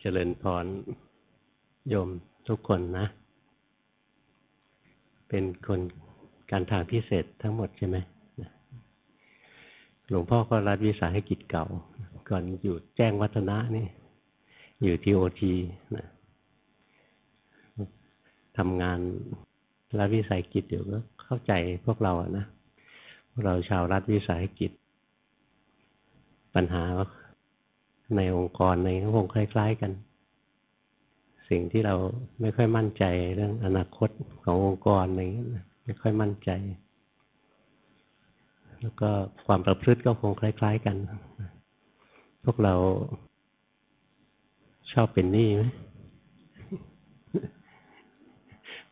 เจริญพรโยมทุกคนนะ เป็นคนการทางพิเศษทั้งหมดใช่ไหมหลวงพ่อก็รัฐวิสาหกิจเก่า ก่อนอยู่แจ้งวัฒนะนี่ อยู่ทีโอทีนะทำงานรัฐวิสาหกิจอยู่ก็เข้าใจพวกเราอะนะเราชาวรัฐวิสาหกิจ ปัญหา ในองค์กรในก็คงคล้ายๆกัน สิ่งที่เราไม่ค่อยมั่นใจเรื่องอนาคตขององค์กรอะไรไม่ค่อยมั่นใจ แล้วก็ความประพฤติก็คงคล้าย ๆกัน พวกเราชอบเป็นหนี้ไหม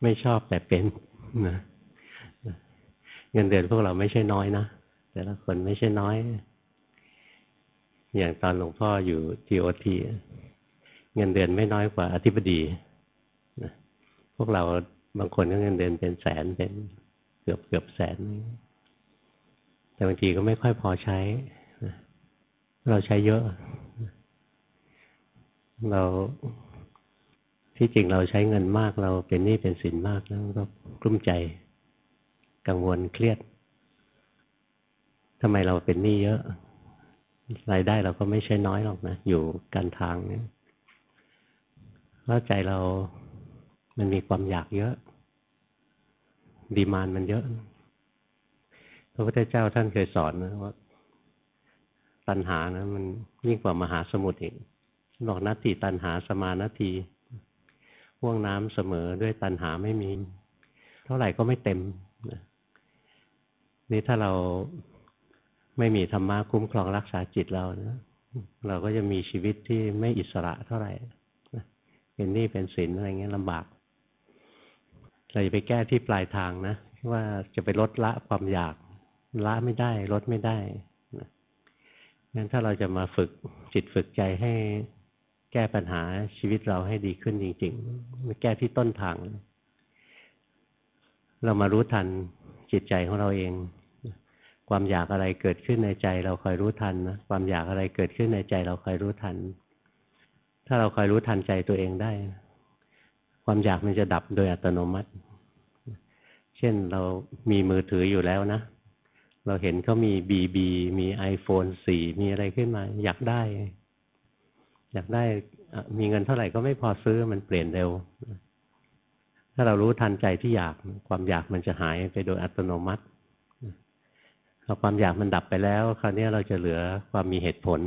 ไม่ชอบแต่เป็นนะเงินเดือนพวกเราไม่ใช่น้อยนะแต่ละคนไม่ใช่น้อย อย่างตอนหลวงพ่ออยู่ทีโอทีเงินเดือนไม่น้อยกว่าอธิบดีนะพวกเราบางคนก็เงินเดือนเป็นแสนเป็นเกือบเกือบแสน แต่บางทีก็ไม่ค่อยพอใช้นะเราใช้เยอะ เราที่จริงเราใช้เงินมากเราเป็นหนี้เป็นสินมากแล้วก็กลุ้มใจกังวลเครียดทำไมเราเป็นหนี้เยอะ รายได้เราก็ไม่ใช่น้อยหรอกนะ อยู่กันทางเนี่ยแล้วใจเรามันมีความอยากเยอะ ดีมานมันเยอะ พระพุทธเจ้าท่านเคยสอนนะว่า ตัณหานะ มันยิ่งกว่ามหาสมุทรอีกบอกนาทีตัณหาสมานาทีห่วงน้ำเสมอด้วยตัณหาไม่มี เท่าไหร่ก็ไม่เต็มนี่ถ้าเรา ไม่มีธรรมะคุ้มครองรักษาจิตเรานะเราก็จะมีชีวิตที่ไม่อิสระเท่าไหร่เป็นหนี้เป็นสินอะไรเงี้ยลำบาก เราจะไปแก้ที่ปลายทางนะว่าจะไปลดละความอยากละไม่ได้ ลดไม่ได้งั้นถ้าเราจะมาฝึกจิตฝึกใจให้แก้ปัญหาชีวิตเราให้ดีขึ้นจริงๆมาแก้ที่ต้นทาง เรามารู้ทันจิตใจของเราเอง ความอยากอะไรเกิดขึ้นในใจเราคอยรู้ทันนะความอยากอะไรเกิดขึ้นในใจเราคอยรู้ทัน ถ้าเราคอยรู้ทันใจตัวเองได้ ความอยากมันจะดับโดยอัตโนมัติ เช่นเรามีมือถืออยู่แล้วนะ เราเห็นเขามีบีบีมีไอโฟนสี่มีอะไรขึ้นมา อยากได้ อยากได้มีเงินเท่าไหร่ก็ไม่พอซื้อมันเปลี่ยนเร็ว ถ้าเรารู้ทันใจที่อยาก ความอยากมันจะหายไปโดยอัตโนมัติ พอความอยากมันดับไปแล้ว คราวนี้เราจะเหลือความมีเหตุผล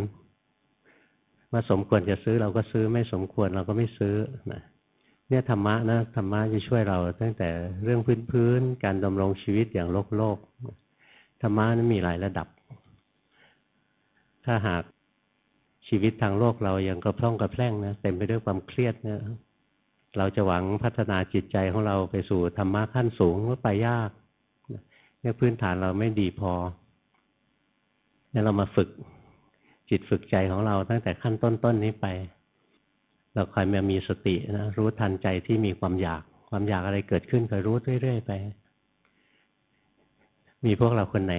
ว่าสมควรจะซื้อเราก็ซื้อไม่สมควรเราก็ไม่ซื้อนะเนี่ยธรรมะนะธรรมะจะช่วยเราตั้งแต่เรื่องพื้นๆการดำรงชีวิตอย่างโลกโลกธรรมะนั้นมีหลายระดับ ถ้าหากชีวิตทางโลกเรายังกระพร่องกระแพร่งนะเต็มไปด้วยความเครียดเนี่ยเราจะหวังพัฒนาจิตใจของเราไปสู่ธรรมะขั้นสูงก็ไปยาก เนี่ยพื้นฐานเราไม่ดีพอเนี่ยเรามาฝึกจิตฝึกใจของเราตั้งแต่ขั้นต้นๆนนี้ไป เราคอยมามีสตินะรู้ทันใจที่มีความอยาก ความอยากอะไรเกิดขึ้นคอยรู้เรื่อยๆไป มีพวกเราคนไหน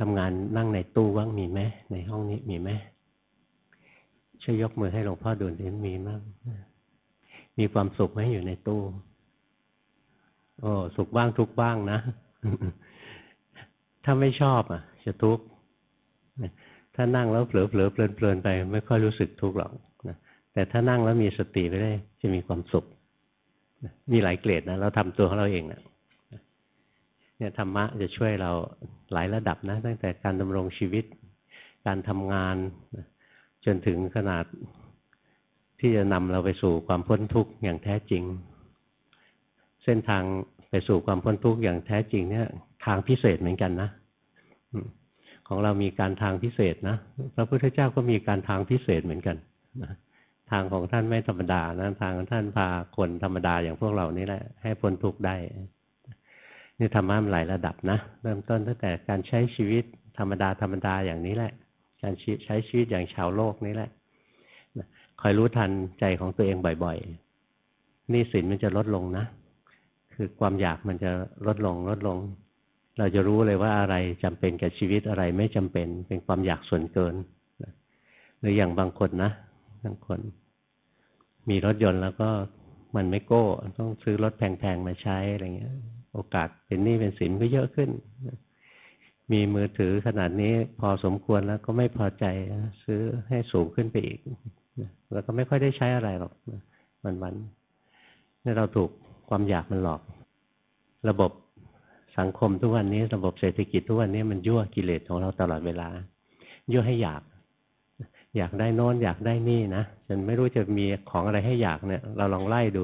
ทำงานนั่งในตู้ว่างมีไหมในห้องนี้มีไหมช่วยยกมือให้หลวงพ่อดูดิมีมากมีความสุขไหมอยู่ในตู้ โอ้สุขบ้างทุกบ้างนะ ถ้าไม่ชอบอะ จะทุกข์ถ้านั่งแล้วเผลอเผลอเพลินเพลินไป ไม่ค่อยรู้สึกทุกข์หรอกนะแต่ถ้านั่งแล้วมีสติไปได้จะมีความสุขมีหลายเกรดนะเราทำตัวของเราเองนะเนี่ยธรรมะจะช่วยเราหลายระดับนะ ตั้งแต่การดำรงชีวิต การทำงาน จนถึงขนาดที่จะนำเราไปสู่ความพ้นทุกข์อย่างแท้จริง เส้นทางไปสู่ความพ้นทุกข์อย่างแท้จริงเนี่ย ทางพิเศษเหมือนกันนะของเรามีการทางพิเศษนะพระพุทธเจ้าก็มีการทางพิเศษเหมือนกันนะทางของท่านไม่ธรรมดานะทางของท่านพาคนธรรมดาอย่างพวกเรานี่แหละ ให้พ้นทุกข์ได้นี่ธรรมะมันหลายระดับนะเริ่มต้นตั้งแต่การใช้ชีวิตธรรมดาธรรมดาอย่างนี้แหละ การใช้ชีวิตอย่างชาวโลกนี้แหละคอยรู้ทันใจของตัวเองบ่อยๆนี่สินมันจะลดลงนะ คือความอยากมันจะลดลงลดลง เราจะรู้เลยว่าอะไรจำเป็นกับชีวิตอะไรไม่จำเป็นเป็นความอยากส่วนเกินหรืออย่างบางคนนะบางคน มีรถยนต์แล้วก็มันไม่โก้ ต้องซื้อรถแพงๆมาใช้อะไรเงี้ย โอกาสเป็นหนี้เป็นสินก็เยอะขึ้น มีมือถือขนาดนี้พอสมควรแล้วก็ไม่พอใจซื้อให้สูงขึ้นไปอีกแล้วก็ไม่ค่อยได้ใช้อะไรหรอกวันๆนี่เราถูกความอยากมันหลอก ระบบ สังคมทุกวันนี้ระบบเศรษฐกิจทุกวันนี้มันยั่วกิเลสของเราตลอดเวลา ยั่วให้อยาก อยากได้นอนอยากได้นี่นะจนไม่รู้จะมีของอะไรให้อยากเนี่ย เราลองไล่ดู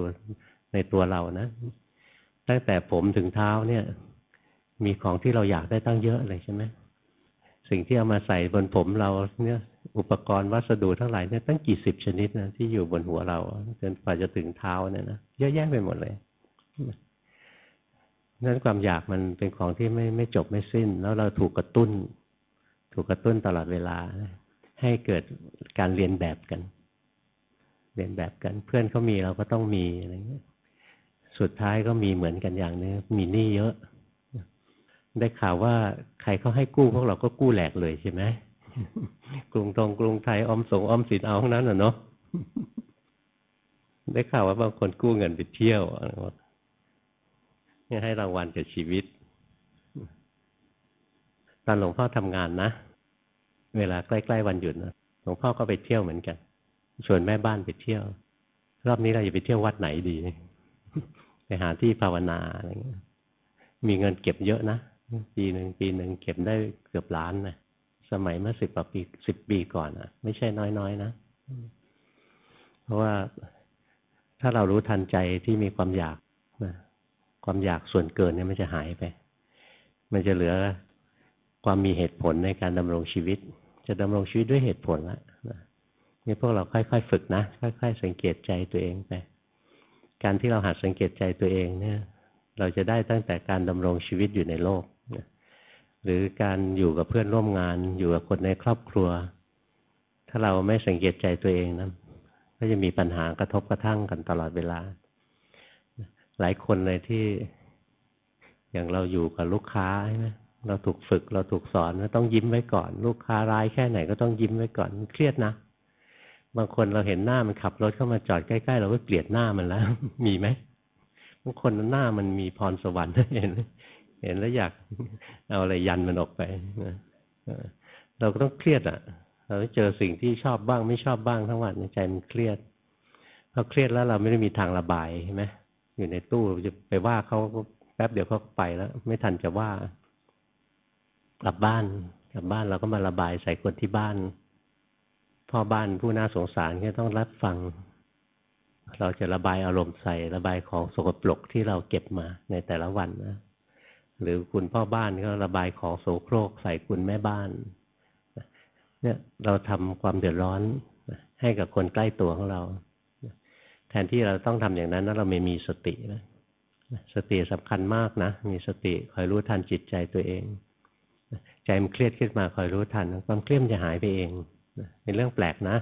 ในตัวเรานะ ตั้งแต่ผมถึงเท้าเนี่ย มีของที่เราอยากได้ตั้งเยอะเลยใช่ไหมสิ่งที่เอามาใส่บนผมเราเนี่ย อุปกรณ์วัสดุทั้งหลายเนี่ยตั้งกี่สิบชนิดนะที่อยู่บนหัวเราจนกว่าจะถึงเท้าเนี่ยนะเยอะแยะไปหมดเลย นั้นความอยากมันเป็นของที่ไม่ไม่จบไม่สิ้น แล้วเราถูกกระตุ้น ถูกกระตุ้นตลอดเวลา ให้เกิดการเรียนแบบกัน เรียนแบบกัน เพื่อนเขามีเราก็ต้องมีอะไรเงี้ย สุดท้ายก็มีเหมือนกันอย่างนึงมีหนี้เยอะ ได้ข่าวว่าใครเขาให้กู้พวกเราก็กู้แหลกเลยใช่ไหมกรุงทงกรุงไทยออมสงออมสินเอาทั้งนั้นอะเนาะได้ข่าวว่าบางคนกู้เงินไปเที่ยว ให้รางวัลกับชีวิต ตอนหลวงพ่อทำงานนะ เวลาใกล้ๆวันหยุดนะหลวงพ่อก็ไปเที่ยวเหมือนกัน ชวนแม่บ้านไปเที่ยว รอบนี้เราจะไปเที่ยววัดไหนดี ไปหาที่ภาวนาอะไรเงี้ย มีเงินเก็บเยอะนะ ปีหนึ่งปีหนึ่งเก็บได้เกือบล้านนะสมัยเมื่อสิบปีสิบปีก่อนอะ ไม่ใช่น้อยๆนะ เพราะว่าถ้าเรารู้ทันใจที่มีความอยากนะ ความอยากส่วนเกินเนี่ยมันจะหายไป มันจะเหลือความมีเหตุผลในการดำรงชีวิต จะดำรงชีวิตด้วยเหตุผลละนี่พวกเราค่อยๆฝึกนะ ค่อยๆ สังเกตใจตัวเองไป การที่เราหัดสังเกตใจตัวเองเนี่ย เราจะได้ตั้งแต่การดำรงชีวิตอยู่ในโลก หรือการอยู่กับเพื่อนร่วมงาน อยู่กับคนในครอบครัว ถ้าเราไม่สังเกตใจตัวเองนะ ก็จะมีปัญหากระทบกระทั่งกันตลอดเวลา หลายคนเลยที่ อย่างเราอยู่กับลูกค้าใช่ไหมเราถูกฝึกเราถูกสอนว่าต้องยิ้มไว้ก่อน ลูกค้าร้ายแค่ไหนก็ต้องยิ้มไว้ก่อนเครียดนะบางคนเราเห็นหน้ามันขับรถเข้ามาจอดใกล้ๆเราก็เกลียดหน้ามันแล้ว มีไหมบางคนหน้ามันมีพรสวรรค์เห็นเห็นแล้วอยากเอาอะไรยันมันออกไปนะเราก็ต้องเครียดอะ เราเจอสิ่งที่ชอบบ้างไม่ชอบบ้างทั้งวันใจมันเครียดพอเครียดแล้วเราไม่ได้มีทางระบายใช่ไหม อยู่ในตู้จะไปว่าเขาแป๊บเดียวเขาไปแล้ว ไม่ทันจะว่า กลับบ้าน กลับบ้านเราก็มาระบายใส่คนที่บ้าน พ่อบ้านผู้น่าสงสารก็ต้องรับฟัง เราจะระบายอารมณ์ใส่ระบายของสกปรกที่เราเก็บมาในแต่ละวันนะหรือคุณพ่อบ้านก็ระบายของโสโครกใส่คุณแม่บ้านเนี่ยเราทำความเดือดร้อนให้กับคนใกล้ตัวของเรา แทนที่เราต้องทำอย่างนั้นเราไม่มีสตินะสติสำคัญมากนะ มีสติคอยรู้ทันจิตใจตัวเอง ใจมันเครียดขึ้นมาคอยรู้ทัน ความเครียดจะหายไปเองเป็นเรื่องแปลกนะ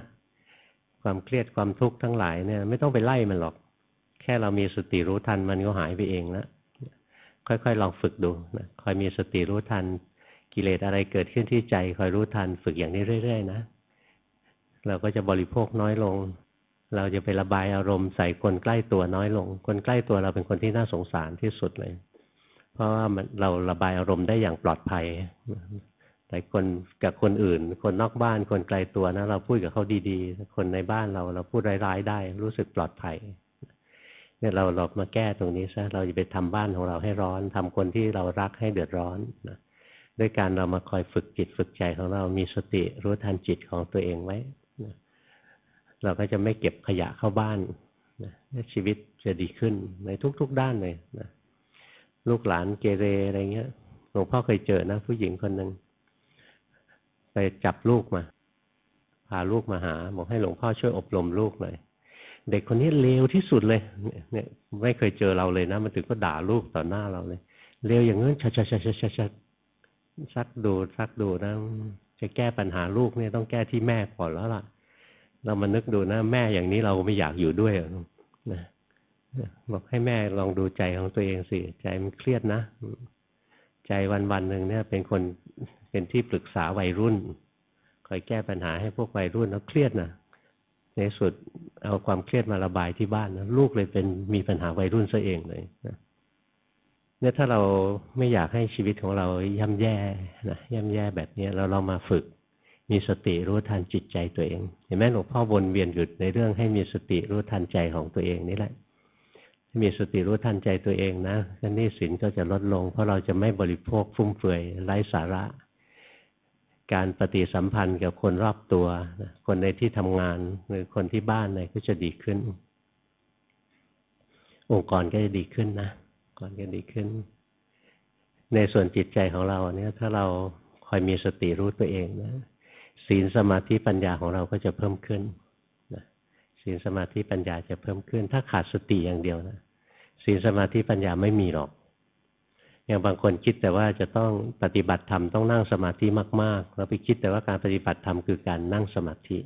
ความเครียดความทุกข์ทั้งหลายเนี่ย ไม่ต้องไปไล่มันหรอก แค่เรามีสติรู้ทันมันก็หายไปเองแล้วค่อยๆลองฝึกดูนะคอยมีสติรู้ทัน กิเลสอะไรเกิดขึ้นที่ใจ คอยรู้ทัน ฝึกอย่างนี้เรื่อย ๆ นะ เราก็จะบริโภคน้อยลง เราจะไประบายอารมณ์ใส่คนใกล้ตัวน้อยลง คนใกล้ตัวเราเป็นคนที่น่าสงสารที่สุดเลย เพราะว่าเราระบายอารมณ์ได้อย่างปลอดภัย แต่คนกับคนอื่น คนนอกบ้านคนไกลตัวนะเราพูดกับเขาดีๆ คนในบ้านเราเราพูดร้ายๆได้ รู้สึกปลอดภัยเนี่ยเราเรามาแก้ตรงนี้ซะเราจะไปทำบ้านของเราให้ร้อนทำคนที่เรารักให้เดือดร้อนนะด้วยการเรามาคอยฝึกจิตฝึกใจของเรามีสติรู้ทันจิตของตัวเองไว้ เราก็จะไม่เก็บขยะเข้าบ้านนะชีวิตจะดีขึ้นในทุกๆด้านเลยนะลูกหลานเกเรอะไรเงี้ยหลวงพ่อเคยเจอนะ ผู้หญิงคนหนึ่งไปจับลูกมา พาลูกมาหาบอกให้หลวงพ่อช่วยอบรมลูกหน่อยเด็กคนนี้เลวที่สุดเลย เนี่ย ไม่เคยเจอเราเลยนะ มันถึงก็ด่าลูกต่อหน้าเราเลยเลวอย่างนั้นชัดชัดชัดชัดชัดซักดูซักดูนะ จะแก้ปัญหาลูกเนี่ยต้องแก้ที่แม่ก่อนแล้วล่ะ เรามานึกดูนะแม่อย่างนี้เราไม่อยากอยู่ด้วยนะบอกให้แม่ลองดูใจของตัวเองสิ ใจมันเครียดนะ ใจวันวันหนึ่งเนี่ย เป็นคนเป็นที่ปรึกษาวัยรุ่น คอยแก้ปัญหาให้พวกวัยรุ่นแล้วเครียดนะในสุดเอาความเครียดมาระบายที่บ้านนะลูกเลยเป็นมีปัญหาวัยรุ่นซะเองเลยนะเนี่ยถ้าเราไม่อยากให้ชีวิตของเราย่ำแย่นะย่ำแย่แบบนี้เราเรามาฝึก มีสติรู้ทันจิตใจตัวเอง เห็นไหมหลวงพ่อวนเวียนหยุดในเรื่องให้มีสติรู้ทันใจของตัวเองนี่แหละมีสติรู้ทันใจตัวเองนะนี่สินก็จะลดลง เพราะเราจะไม่บริโภคฟุ่มเฟือยไร้สาระ การปฏิสัมพันธ์กับคนรอบตัว คนในที่ทำงานหรือคนที่บ้านอะไรก็จะดีขึ้น องค์กรก็จะดีขึ้นนะก่อนก็ดีขึ้น ในส่วนจิตใจของเราเนี่ยถ้าเราคอยมีสติรู้ตัวเองนะ ศีลสมาธิปัญญาของเราก็จะเพิ่มขึ้นศีลสมาธิปัญญาจะเพิ่มขึ้น ถ้าขาดสติอย่างเดียวนะศีลสมาธิปัญญาไม่มีหรอก อย่างบางคนคิดแต่ว่าจะต้องปฏิบัติธรรมต้องนั่งสมาธิมากๆเราไปคิดแต่ว่าการปฏิบัติธรรมคือการนั่งสมาธิ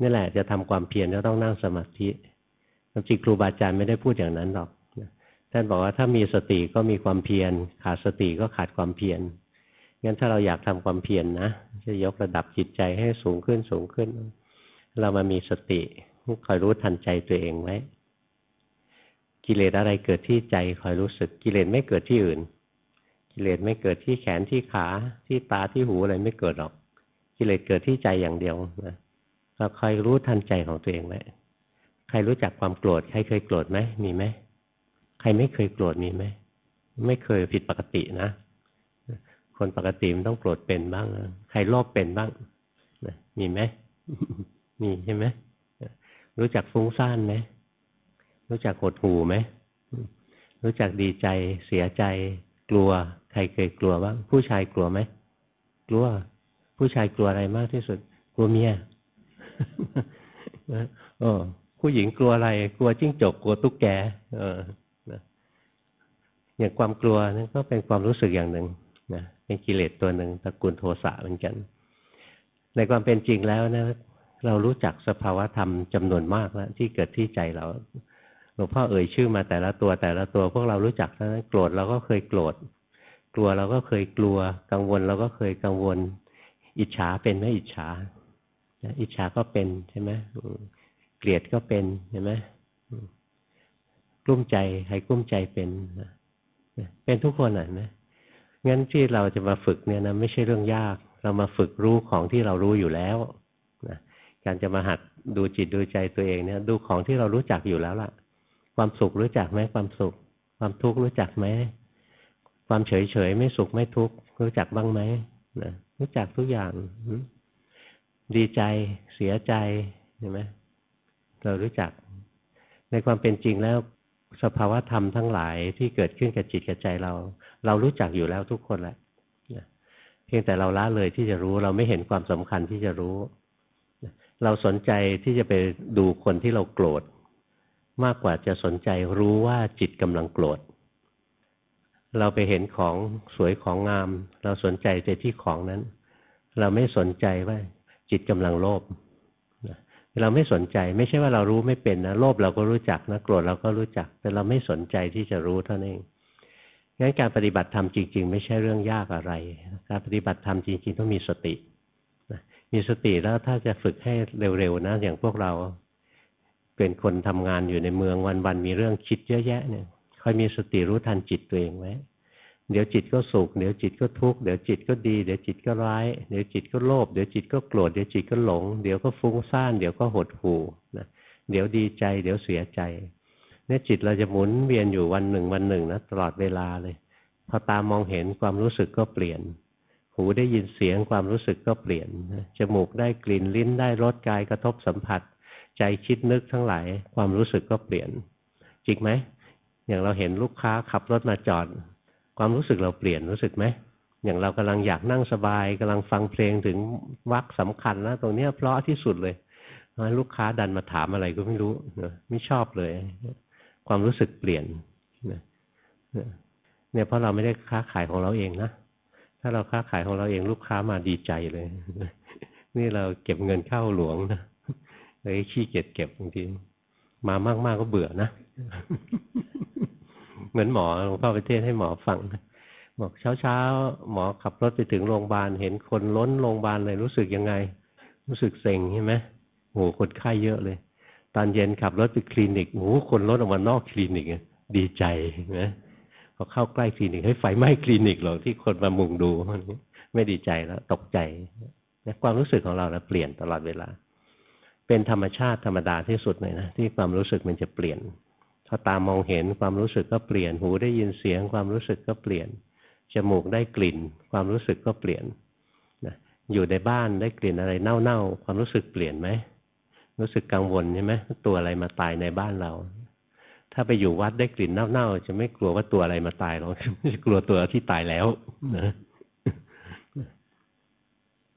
นี่แหละจะทำความเพียรก็ต้องนั่งสมาธิจริงครูบาอาจารย์ไม่ได้พูดอย่างนั้นหรอกท่านบอกว่าถ้ามีสติก็มีความเพียร ขาดสติก็ขาดความเพียร งั้นถ้าเราอยากทำความเพียรนนะจะยกระดับจิตใจให้สูงขึ้นสูงขึ้น เรามามีสติคอยรู้ทันใจตัวเองไว้ กิเลสอะไรเกิดที่ใจคอยรู้สึกกิเลสไม่เกิดที่อื่น กิเลสไม่เกิดที่แขนที่ขาที่ตาที่หูอะไรไม่เกิดหรอก กิเลสเกิดที่ใจอย่างเดียวนะเราคอยรู้ทันใจของตัวเองไว้ใครรู้จักความโกรธใครเคยโกรธไหมมีไหมใครไม่เคยโกรธมีไหมไม่เคยผิดปกตินะ คนปกติมันต้องโกรธเป็นบ้างใครโลภเป็นบ้างมีไหมมีใช่ไหมรู้จักฟุ้งซ่านไหมรู้จักหดหูไหมรู้จักดีใจเสียใจ กลัว ใครเคยกลัวบ้างผู้ชายกลัวไหมกลัว ผู้ชายกลัวอะไรมากที่สุด กลัวเมียเออผู้หญิงกลัวอะไร กลัวจิ้งจกกลัวตุ๊กแก เอออย่างความกลัวนั่นก็เป็นความรู้สึกอย่างหนึ่งนะ เป็นกิเลสตัวหนึ่งตระกูลโทสะเหมือนกัน ในความเป็นจริงแล้วนะเรารู้จักสภาวะธรรมจำนวนมากแล้วที่เกิดที่ใจเราหลวงพ่อเอ่ยชื่อมาแต่ละตัวแต่ละตัวพวกเรารู้จักทั้งนั้นโกรธเราก็เคยโกรธกลัวเราก็เคยกลัว กังวลเราก็เคยกังวล อิจฉาเป็นไหมอิจฉาอิจฉาก็เป็นใช่ไหมเกลียดก็เป็นใช่ไหมกลุ้มใจใครกลุ้มใจเป็นเป็นทุกคนอะนะ งั้นที่เราจะมาฝึกเนี่ยนะไม่ใช่เรื่องยาก เรามาฝึกรู้ของที่เรารู้อยู่แล้วนะการจะมาหัดดูจิตดูใจตัวเองเนี่ย ดูของที่เรารู้จักอยู่แล้วล่ะ ความสุขรู้จักไหมความสุข ความทุกข์รู้จักไหมความเฉยเฉยไม่สุขไม่ทุกข์รู้จักบ้างไหมนะรู้จักทุกอย่างดีใจเสียใจเห็นไหมเรารู้จัก ในความเป็นจริงแล้วสภาวะธรรมทั้งหลายที่เกิดขึ้นกับจิตกับใจเรา เรารู้จักอยู่แล้วทุกคนแหละเพียงแต่เราละเลยที่จะรู้เราไม่เห็นความสำคัญที่จะรู้ เราสนใจที่จะไปดูคนที่เราโกรธ มากกว่าจะสนใจรู้ว่าจิตกำลังโกรธ เราไปเห็นของสวยของงาม เราสนใจแต่ที่ของนั้น เราไม่สนใจว่าจิตกำลังโลภเราไม่สนใจไม่ใช่ว่าเรารู้ไม่เป็นนะโลภเราก็รู้จักนะโกรธเราก็รู้จัก แต่เราไม่สนใจที่จะรู้เท่านั้นเอง งั้นการปฏิบัติธรรมจริง ๆ ไม่ใช่เรื่องยากอะไร การปฏิบัติธรรมจริง ๆ ต้องมีสติมีสติแล้วถ้าจะฝึกให้เร็วๆนะอย่างพวกเราเป็นคนทำงานอยู่ในเมืองวันๆมีเรื่องคิดเยอะแยะเนี่ยคอยมีสติรู้ทันจิตตัวเองไว้เดี๋ยวจิตก็สุขเดี๋ยวจิตก็ทุกข์เดี๋ยวจิตก็ดีเดี๋ยวจิตก็ร้าย เดี๋ยวจิตก็โลภเดี๋ยวจิตก็โกรธเดี๋ยวจิตก็หลง เดี๋ยวก็ฟุ้งซ่านเดี๋ยวก็หดหู่นะเดี๋ยวดีใจ เดี๋ยวเสียใจ เนี่ยจิตเราจะหมุนเวียนอยู่วันหนึ่งวันหนึ่งนะตลอดเวลาเลย พอตามองเห็นความรู้สึกก็เปลี่ยน หูได้ยินเสียงความรู้สึกก็เปลี่ยน จมูกได้กลิ่นลิ้นได้รสกายกระทบสัมผัส ใจคิดนึกทั้งหลายความรู้สึกก็เปลี่ยน จริงไหม อย่างเราเห็นลูกค้าขับรถมาจอด ความรู้สึกเราเปลี่ยนรู้สึกไหมอย่างเรากำลังอยากนั่งสบายกำลังฟังเพลงถึงวักสำคัญนะตรงเนี้ยเพราะที่สุดเลยลูกค้าดันมาถามอะไรก็ไม่รู้ไม่ชอบเลย ความรู้สึกเปลี่ยนเนี่ยเพราะเราไม่ได้ค้าขายของเราเองนะ ถ้าเราค้าขายของเราเองลูกค้ามาดีใจเลย นี่เราเก็บเงินเข้าหลวงนะเลยขี้เกียจเก็บบางทีมามากๆก็เบื่อนะ เหมือนหมอหลวงพ่อไปเทศให้หมอฟังบอกเช้าๆหมอขับรถไปถึงโรงพยาบาลเห็นคนล้นโรงพยาบาลเลยรู้สึกยังไง รู้สึกเซ็งใช่ไหมโอ้คนไข้เยอะเลย ตอนเย็นขับรถไปคลินิกโอ้คนรถออกมานอกคลินิกดีใจนะพอเข้าใกล้คลินิกให้ไฟไหม้คลินิกหรอกที่คนมามุงดูไม่ดีใจแล้ว ตกใจนะความรู้สึกของเราเปลี่ยนตลอดเวลา เป็นธรรมชาติธรรมดาที่สุดเลยนะที่ความรู้สึกมันจะเปลี่ยนพอตามองเห็นความรู้สึกก็เปลี่ยน หูได้ยินเสียง ความรู้สึกก็เปลี่ยนจมูกได้กลิ่น ความรู้สึกก็เปลี่ยนนะอยู่ในบ้านได้กลิ่นอะไรเน่าๆความรู้สึกเปลี่ยนไหม รู้สึกกังวลใช่ไหมตัวอะไรมาตายในบ้านเรา ถ้าไปอยู่วัดได้กลิ่นเน่าๆจะไม่กลัวว่าตัวอะไรมาตายหรอกจะกลัวตัวที่ตายแล้วนะ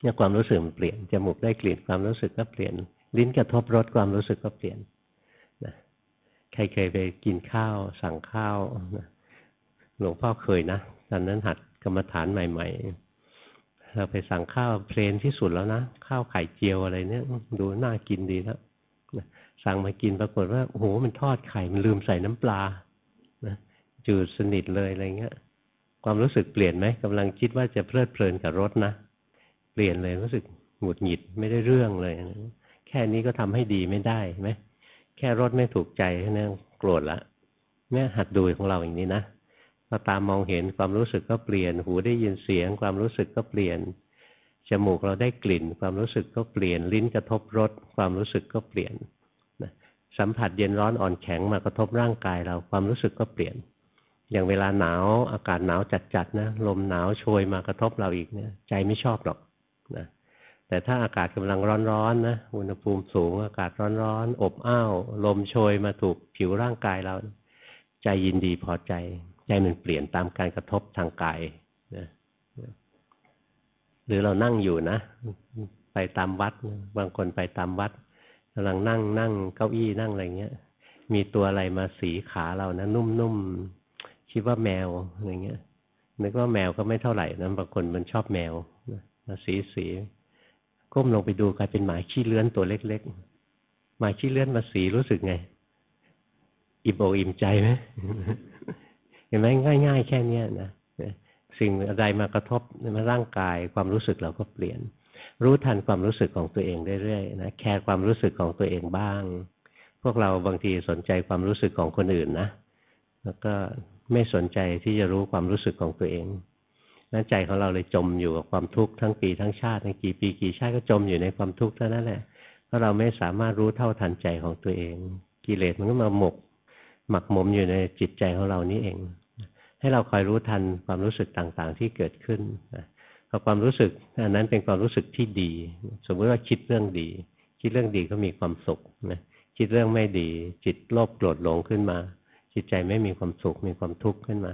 เนี่ยความรู้สึกมันเปลี่ยนจมูกได้กลิ่นความรู้สึกก็เปลี่ยน ลิ้นกระทบรสความรู้สึกก็เปลี่ยนนะใครเคยไปกินข้าว สั่งข้าวหลวงพ่อเคยนะตอนนั้นหัดกรรมฐานใหม่ ๆ เราไปสั่งข้าวเพลนที่สุดแล้วนะ ข้าวไข่เจียวอะไรเนี่ย ดูน่ากินดีแล้วสั่งมากินปรากฏว่าโอ้โหมันทอดไข่มันลืมใส่น้ำปลานะจืดสนิทเลยอะไรเงี้ย ความรู้สึกเปลี่ยนไหมกำลังคิดว่าจะเพลิดเพลินกับรสนะเปลี่ยนเลยรู้สึกหงุดหงิดไม่ได้เรื่องเลยแค่นี้ก็ทำให้ดีไม่ได้ไหมแค่รสไม่ถูกใจนี่โกรธละเนี่ยหัดดูของเราอย่างนี้นะ พอตามมองเห็นความรู้สึกก็เปลี่ยน หูได้ยินเสียง ความรู้สึกก็เปลี่ยน จมูกเราได้กลิ่น ความรู้สึกก็เปลี่ยน ลิ้นกระทบรสความรู้สึกก็เปลี่ยนสัมผัสเย็นร้อนอ่อนแข็งมากระทบร่างกายเราความรู้สึกก็เปลี่ยน อย่างเวลาหนาวอากาศหนาวจัดๆนะลมหนาวโชยมากระทบเราอีกเนี่ยใจไม่ชอบหรอกนะแต่ถ้าอากาศกำลังร้อนๆนะอุณหภูมิสูง อากาศร้อนๆอบอ้าวลมโชยมาถูกผิวร่างกายเรา ใจยินดีพอใจ ใจมันเปลี่ยนตามการกระทบทางกายนะหรือเรานั่งอยู่นะ ไปตามวัด บางคนไปตามวัดกำลังนั่งนั่งเก้าอี้นั่งอะไรเงี้ย มีตัวอะไรมาสีขาเรานะ นุ่มๆคิดว่าแมวอะไรเงี้ยนึกว่าแมวก็ไม่เท่าไหร่นะบางคนมันชอบแมวมาสีสีก้มลงไปดูกลายเป็นหมาขี้เลื้อนตัวเล็กๆหมาขี้เลื้อนมาสีรู้สึกไง อิ่มอกอิ่มใจไหม ห็นไหมง่าย ๆ แค่เนี้นะสิ่งอะไรมากระทบในร่างกายความรู้สึกเราก็เปลี่ยน รู้ทันความรู้สึกของตัวเองเรื่อยๆนะแคร์ความรู้สึกของตัวเองบ้าง พวกเราบางทีสนใจความรู้สึกของคนอื่นนะแล้วก็ไม่สนใจที่จะรู้ความรู้สึกของตัวเองนั้นใจของเราเลยจมอยู่กับความทุกข์ทั้งปีทั้งชาติทั้งกี่ปีกี่ชาติก็จมอยู่ในความทุกข์เท่านั้นแหละเพราะเราไม่สามารถรู้เท่าทันใจของตัวเอง กิเลสมันก็มาหมก หมักหมมอยู่ในจิตใจของเรานี่เอง ให้เราคอยรู้ทันความรู้สึกต่างๆ ที่เกิดขึ้นพอความรู้สึกอันนั้นเป็นความรู้สึกที่ดี สมมติว่าคิดเรื่องดี คิดเรื่องดีก็มีความสุขนะคิดเรื่องไม่ดี จิตโลภโกรธหลงขึ้นมา จิตใจไม่มีความสุขมีความทุกข์ขึ้นมา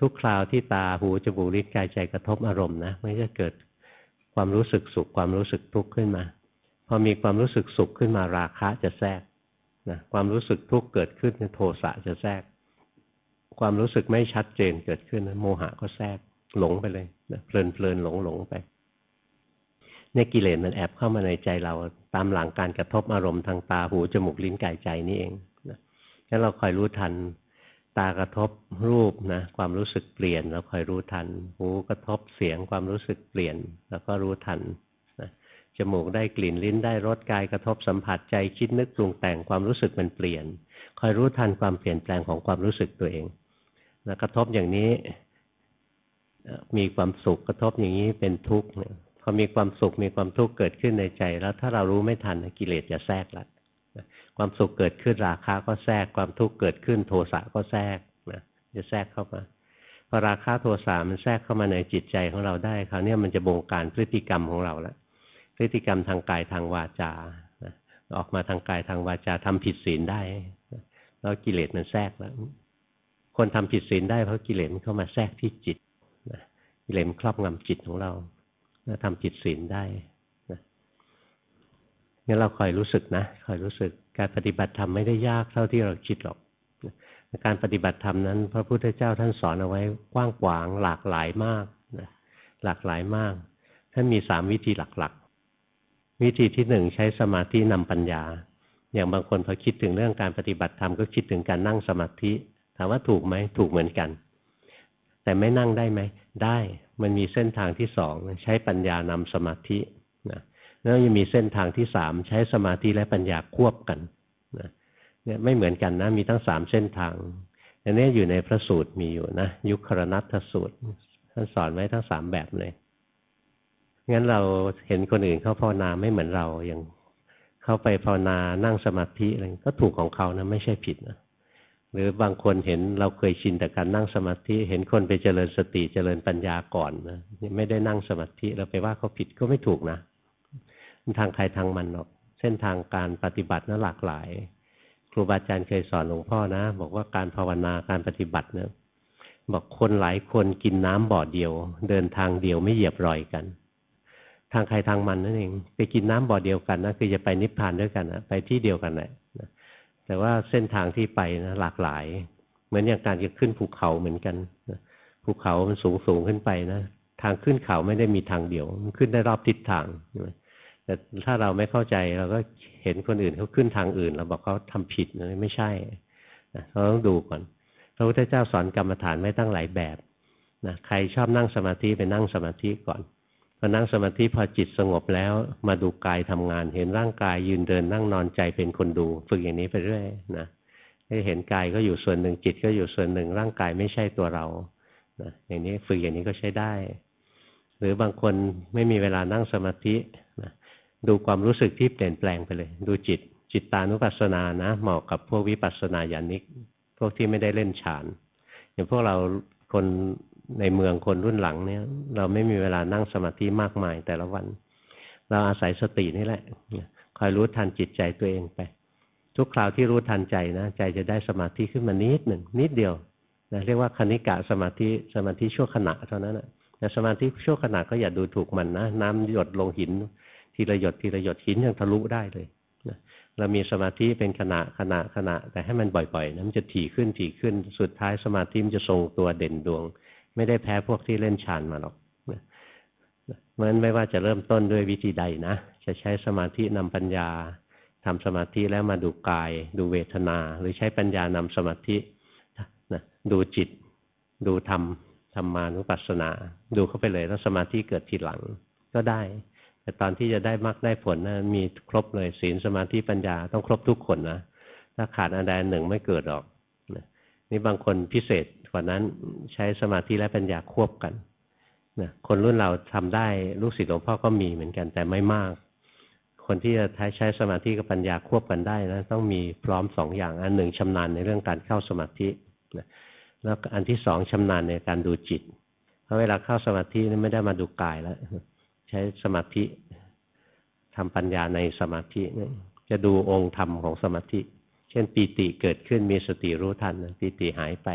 ทุกคราวที่ตาหูจมูกลิ้นกายใจกระทบอารมณ์นะไม่จะเกิดความรู้สึกสุขความรู้สึกทุกข์ขึ้นมา พอมีความรู้สึกสุขขึ้นมาราคะจะแทรกนะความรู้สึกทุกข์เกิดขึ้นโทสะจะแทรก ความรู้สึกไม่ชัดเจนเกิดขึ้นโมหะก็แทรกหลงไปเลยนะเพลินเพลินหลงหลงไปเนี่ยกิเลสมันแอบเข้ามาในใจเราตามหลังการกระทบอารมณ์ทางตาหูจมูกลิ้นกายใจนี่เองนะงั้นเราคอยรู้ทัน ตากระทบรูปนะความรู้สึกเปลี่ยนเราคอยรู้ทัน หูกระทบเสียงความรู้สึกเปลี่ยน แล้วก็รู้ทันนะจมูกได้กลิ่นลิ้นได้รสกายกระทบสัมผัสใจคิดนึกปรุงแต่งความรู้สึกมันเปลี่ยน คอยรู้ทันความเปลี่ยนแปลงของความรู้สึกตัวเอง นะกระทบอย่างนี้ มีความสุขกระทบอย่างนี้เป็นทุกข์พอมีความสุขมีความทุกข์เกิดขึ้นในใจ แล้วถ้าเรารู้ไม่ทันกิเลสจะแทรกละความสุขเกิดขึ้นราคาก็แทรกความทุกข์เกิดขึ้นโทสะก็แทรกนะจะแทรกเข้ามาพอราคาโทสะมันแทรกเข้ามาในจิตใจของเราได้คราวนี้มันจะบงการพฤติกรรมของเราแล้วพฤติกรรมทางกายทางวาจาออกมาทางกายทางวาจาทำผิดศีลได้แล้วกิเลสมันแทรกแล้ว คนทำผิดศีลได้เพราะกิเลสมันเข้ามาแทรกที่จิตกิเลสครอบงำจิตของเราแล้วทำผิดศีลได้งั้นเราคอยรู้สึกนะคอยรู้สึกการปฏิบัติธรรมไม่ได้ยากเท่าที่เราคิดหรอกการปฏิบัติธรรมนั้น พระพุทธเจ้าท่านสอนเอาไว้กว้างขวางหลากหลายมากนะหลากหลายมาก ท่านมีสามวิธีหลักๆ วิธีที่หนึ่งใช้สมาธินำปัญญา อย่างบางคนพอคิดถึงเรื่องการปฏิบัติธรรมก็คิดถึงการนั่งสมาธิ ถามว่าถูกไหมถูกเหมือนกัน แต่ไม่นั่งได้ไหม ได้มันมีเส้นทางที่สองใช้ปัญญานำสมาธินะแล้วยังมีเส้นทางที่สามใช้สมาธิและปัญญาควบกันนะเนี่ยไม่เหมือนกันนะ มีทั้งสามเส้นทางอันนี้อยู่ในพระสูตรมีอยู่นะ ยุครนัตสูตรท่านสอนไว้ทั้งสามแบบเลยงั้นเราเห็นคนอื่นเขาภาวนาไม่เหมือนเราอย่างเข้าไปภาวนานั่งสมาธิอะไรก็ถูกของเขานะไม่ใช่ผิดนะ หรือบางคนเห็นเราเคยชินแต่การนั่งสมาธิเห็นคนไปเจริญสติเจริญปัญญาก่อนนะไม่ได้นั่งสมาธิเราไปว่าเขาผิดก็ไม่ถูกนะทางใครทางมันหรอก เส้นทางการปฏิบัตินั้นหลากหลาย ครูบาอาจารย์เคยสอนหลวงพ่อนะ บอกว่าการภาวนาการปฏิบัติเนี่ยบอกคนหลายคนกินน้ำบ่อเดียว เดินทางเดียวไม่เหยียบรอยกัน ทางใครทางมันนั่นเองไปกินน้ำบ่อเดียวกันนะคือจะไปนิพพานด้วยกันนะไปที่เดียวกันแหละ แต่ว่าเส้นทางที่ไปนะหลากหลาย เหมือนอย่างการจะขึ้นภูเขาเหมือนกันภูเขามันสูงสูงขึ้นไปนะทางขึ้นเขาไม่ได้มีทางเดียว มันขึ้นได้รอบทิศทางแต่ถ้าเราไม่เข้าใจเราก็เห็นคนอื่นเขาขึ้นทางอื่นเราบอกเขาทำผิดนะไม่ใช่เราต้องดูก่อนพระพุทธเจ้าสอนกรรมฐานไม่ตั้งหลายแบบนะใครชอบนั่งสมาธิไปนั่งสมาธิก่อน พอนั่งสมาธิพอจิตสงบแล้ว มาดูกายทำงาน เห็นร่างกายยืนเดินนั่งนอนใจเป็นคนดู ฝึกอย่างนี้ไปเรื่อยนะให้เห็นกายก็อยู่ส่วนหนึ่งจิตก็อยู่ส่วนหนึ่ง ร่างกายไม่ใช่ตัวเรานะอย่างนี้ฝึกอย่างนี้ก็ใช้ได้ หรือบางคนไม่มีเวลานั่งสมาธินะดูความรู้สึกที่เปลี่ยนแปลงไปเลย ดูจิต จิตตานุปัสสนานะ เหมาะกับพวกวิปัสสนาญาณิก พวกที่ไม่ได้เล่นฌานอย่างพวกเราคน ในเมืองคนรุ่นหลังเนี่ย เราไม่มีเวลานั่งสมาธิมากมายแต่ละวัน เราอาศัยสตินี่แหละคอยรู้ทันจิตใจตัวเองไป ทุกคราวที่รู้ทันใจนะใจจะได้สมาธิขึ้นมานิดหนึ่งนิดเดียวนะเรียกว่าคณิกะสมาธิสมาธิชั่วขณะเท่านั้นนะแต่สมาธิชั่วขณะก็อย่าดูถูกมันนะน้ำหยดลงหิน ทีละหยดทีละหยดหินยังทะลุได้เลยนะเรามีสมาธิเป็นขณะขณะขณะ แต่ให้มันบ่อยๆนะมันจะถี่ขึ้นถี่ขึ้นสุดท้ายสมาธิมันจะทรงตัวเด่นดวง ไม่ได้แพ้พวกที่เล่นฌานมาหรอกเพราะฉะนั้นไม่ว่าจะเริ่มต้นด้วยวิธีใดนะ จะใช้สมาธินำปัญญาทำสมาธิแล้วมาดูกาย ดูเวทนา หรือใช้ปัญญานำสมาธินะดูจิต ดูธรรมธรรมานุปัสสนา ดูเข้าไปเลยแล้วสมาธิเกิดทีหลังก็ได้ แต่ตอนที่จะได้มรรคได้ผลนะมีครบเลยศีลสมาธิปัญญาต้องครบทุกคนนะถ้าขาดอันใดหนึ่งไม่เกิดหรอกนี่บางคนพิเศษ กว่านั้น ใช้สมาธิและปัญญาควบกันนะคนรุ่นเราทำได้ลูกศิษย์หลวงพ่อก็มีเหมือนกันแต่ไม่มาก คนที่จะใช้สมาธิกับปัญญาควบกันได้นะต้องมีพร้อมสองอย่างอันหนึ่งชำนาญในเรื่องการเข้าสมาธินะแล้วอันที่สองชำนาญในการดูจิต เพราะเวลาเข้าสมาธินี่ไม่ได้มาดูกายแล้ว ใช้สมาธิทำปัญญาในสมาธิจะดูองค์ธรรมของสมาธิ เช่นปีติเกิดขึ้นมีสติรู้ทันปีติหายไป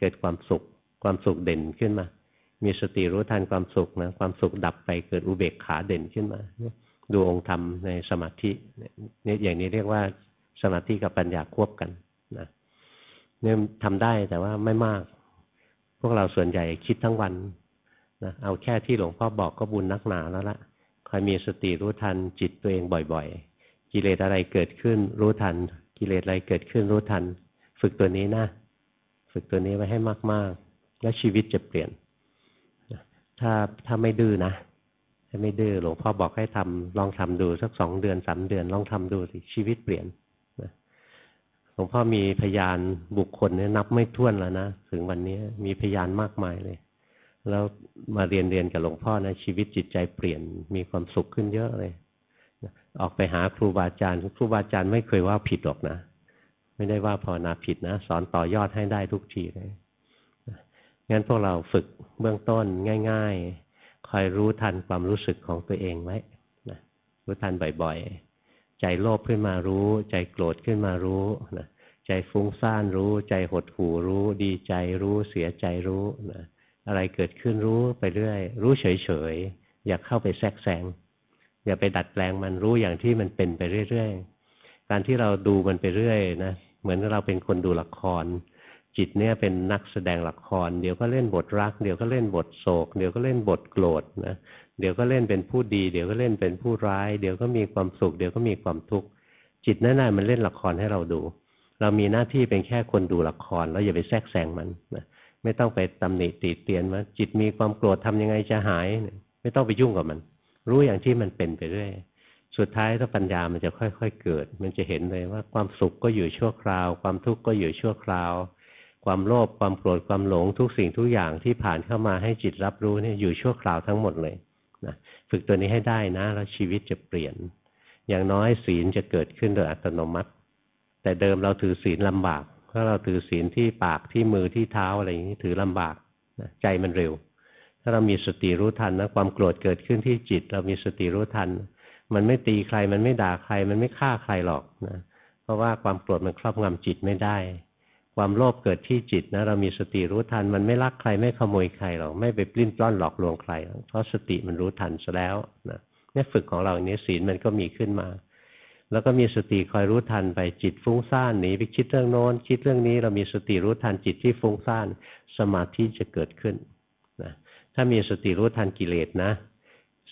เกิดความสุข ความสุขเด่นขึ้นมา มีสติรู้ทันความสุขนะความสุขดับไปเกิดอุเบกขาเด่นขึ้นมาดูองค์ธรรมในสมาธินี่อย่างนี้เรียกว่าสมาธิกับปัญญาควบกันนะเนี่ยทำได้แต่ว่าไม่มาก พวกเราส่วนใหญ่คิดทั้งวันนะเอาแค่ที่หลวงพ่อบอกก็บุญนักหนาแล้วละคอยมีสติรู้ทันจิตตัวเองบ่อยๆ กิเลสอะไรเกิดขึ้นรู้ทัน กิเลสอะไรเกิดขึ้นรู้ทัน ฝึกตัวนี้นะ ฝึกตัวนี้ไว้ให้มาก ๆ แล้วชีวิตจะเปลี่ยน ถ้าถ้าไม่ดื้อนะถ้าไม่ดื้อหลวงพ่อบอกให้ทำลองทำดูสักสองเดือนสามเดือน ลองทำดูสิชีวิตเปลี่ยนหลวงพ่อมีพยานบุคคลเนี่ยนับไม่ถ้วนแล้วนะถึงวันนี้มีพยานมากมายเลย แล้วมาเรียนเรียนกับหลวงพ่อนะชีวิตจิตใจเปลี่ยนมีความสุขขึ้นเยอะเลยออกไปหาครูบาอาจารย์ครูบาอาจารย์ไม่เคยว่าผิดหรอกนะ ไม่ได้ว่าภาวนาผิดนะ สอนต่อยอดให้ได้ทุกทีเลยงั้นพวกเราฝึกเบื้องต้นง่าย ๆ คอยรู้ทันความรู้สึกของตัวเองไว้นะรู้ทันบ่อยๆ ใจโลภขึ้นมารู้ ใจโกรธขึ้นมารู้นะใจฟุ้งซ่านรู้ ใจหดหู่รู้ ดีใจรู้เสียใจรู้นะอะไรเกิดขึ้นรู้ไปเรื่อย รู้เฉยๆ อย่าเข้าไปแทรกแซงอย่าไปดัดแปลงมันรู้อย่างที่มันเป็นไปเรื่อยๆ การที่เราดูมันไปเรื่อยนะ เหมือนเราเป็นคนดูละคร จิตเนี่ยเป็นนักแสดงละคร เดี๋ยวก็เล่นบทรัก เดี๋ยวก็เล่นบทโศก เดี๋ยวก็เล่นบทโกรธนะเดี๋ยวก็เล่นเป็นผู้ดี เดี๋ยวก็เล่นเป็นผู้ร้าย เดี๋ยวก็มีความสุข เดี๋ยวก็มีความทุกข์จิตนั่นแหละมันเล่นละครให้เราดู เรามีหน้าที่เป็นแค่คนดูละครแล้วอย่าไปแทรกแซงมันนะไม่ต้องไปตำหนิติเตียนว่าจิตมีความโกรธทำยังไงจะหาย ไม่ต้องไปยุ่งกับมัน รู้อย่างที่มันเป็นไปเรื่อย สุดท้ายถ้าปัญญามันจะค่อยๆเกิด มันจะเห็นเลยว่าความสุขก็อยู่ชั่วคราว ความทุกข์ก็อยู่ชั่วคราว ความโลภความโกรธความหลงทุกสิ่งทุกอย่างที่ผ่านเข้ามาให้จิตรับรู้เนี่ยอยู่ชั่วคราวทั้งหมดเลยนะฝึกตัวนี้ให้ได้นะ แล้วชีวิตจะเปลี่ยน อย่างน้อยศีลจะเกิดขึ้นโดยอัตโนมัติ แต่เดิมเราถือศีลลำบากเพราะเราถือศีลที่ปากที่มือที่เท้าอะไรอย่างนี้ถือลำบากนะใจมันเร็ว ถ้าเรามีสติรู้ทันนะความโกรธเกิดขึ้นที่จิต เรามีสติรู้ทัน มันไม่ตีใคร มันไม่ด่าใคร มันไม่ฆ่าใครหรอกนะเพราะว่าความโกรธมันครอบงำจิตไม่ได้ ความโลภเกิดที่จิตนะเรามีสติรู้ทัน มันไม่รักใครไม่ขโมยใครหรอกไม่ไปปลิ้นปล้อนหลอกลวงใคร เพราะสติมันรู้ทันซะแล้วนะเนี่ยฝึกของเราเนี้ยศีลมันก็มีขึ้นมา แล้วก็มีสติคอยรู้ทันไปจิตฟุ้งซ่านหนีไปคิดเรื่องโน้นคิดเรื่องนี้เรามีสติรู้ทันจิตที่ฟุ้งซ่านสมาธิจะเกิดขึ้นนะถ้ามีสติรู้ทันกิเลสนะ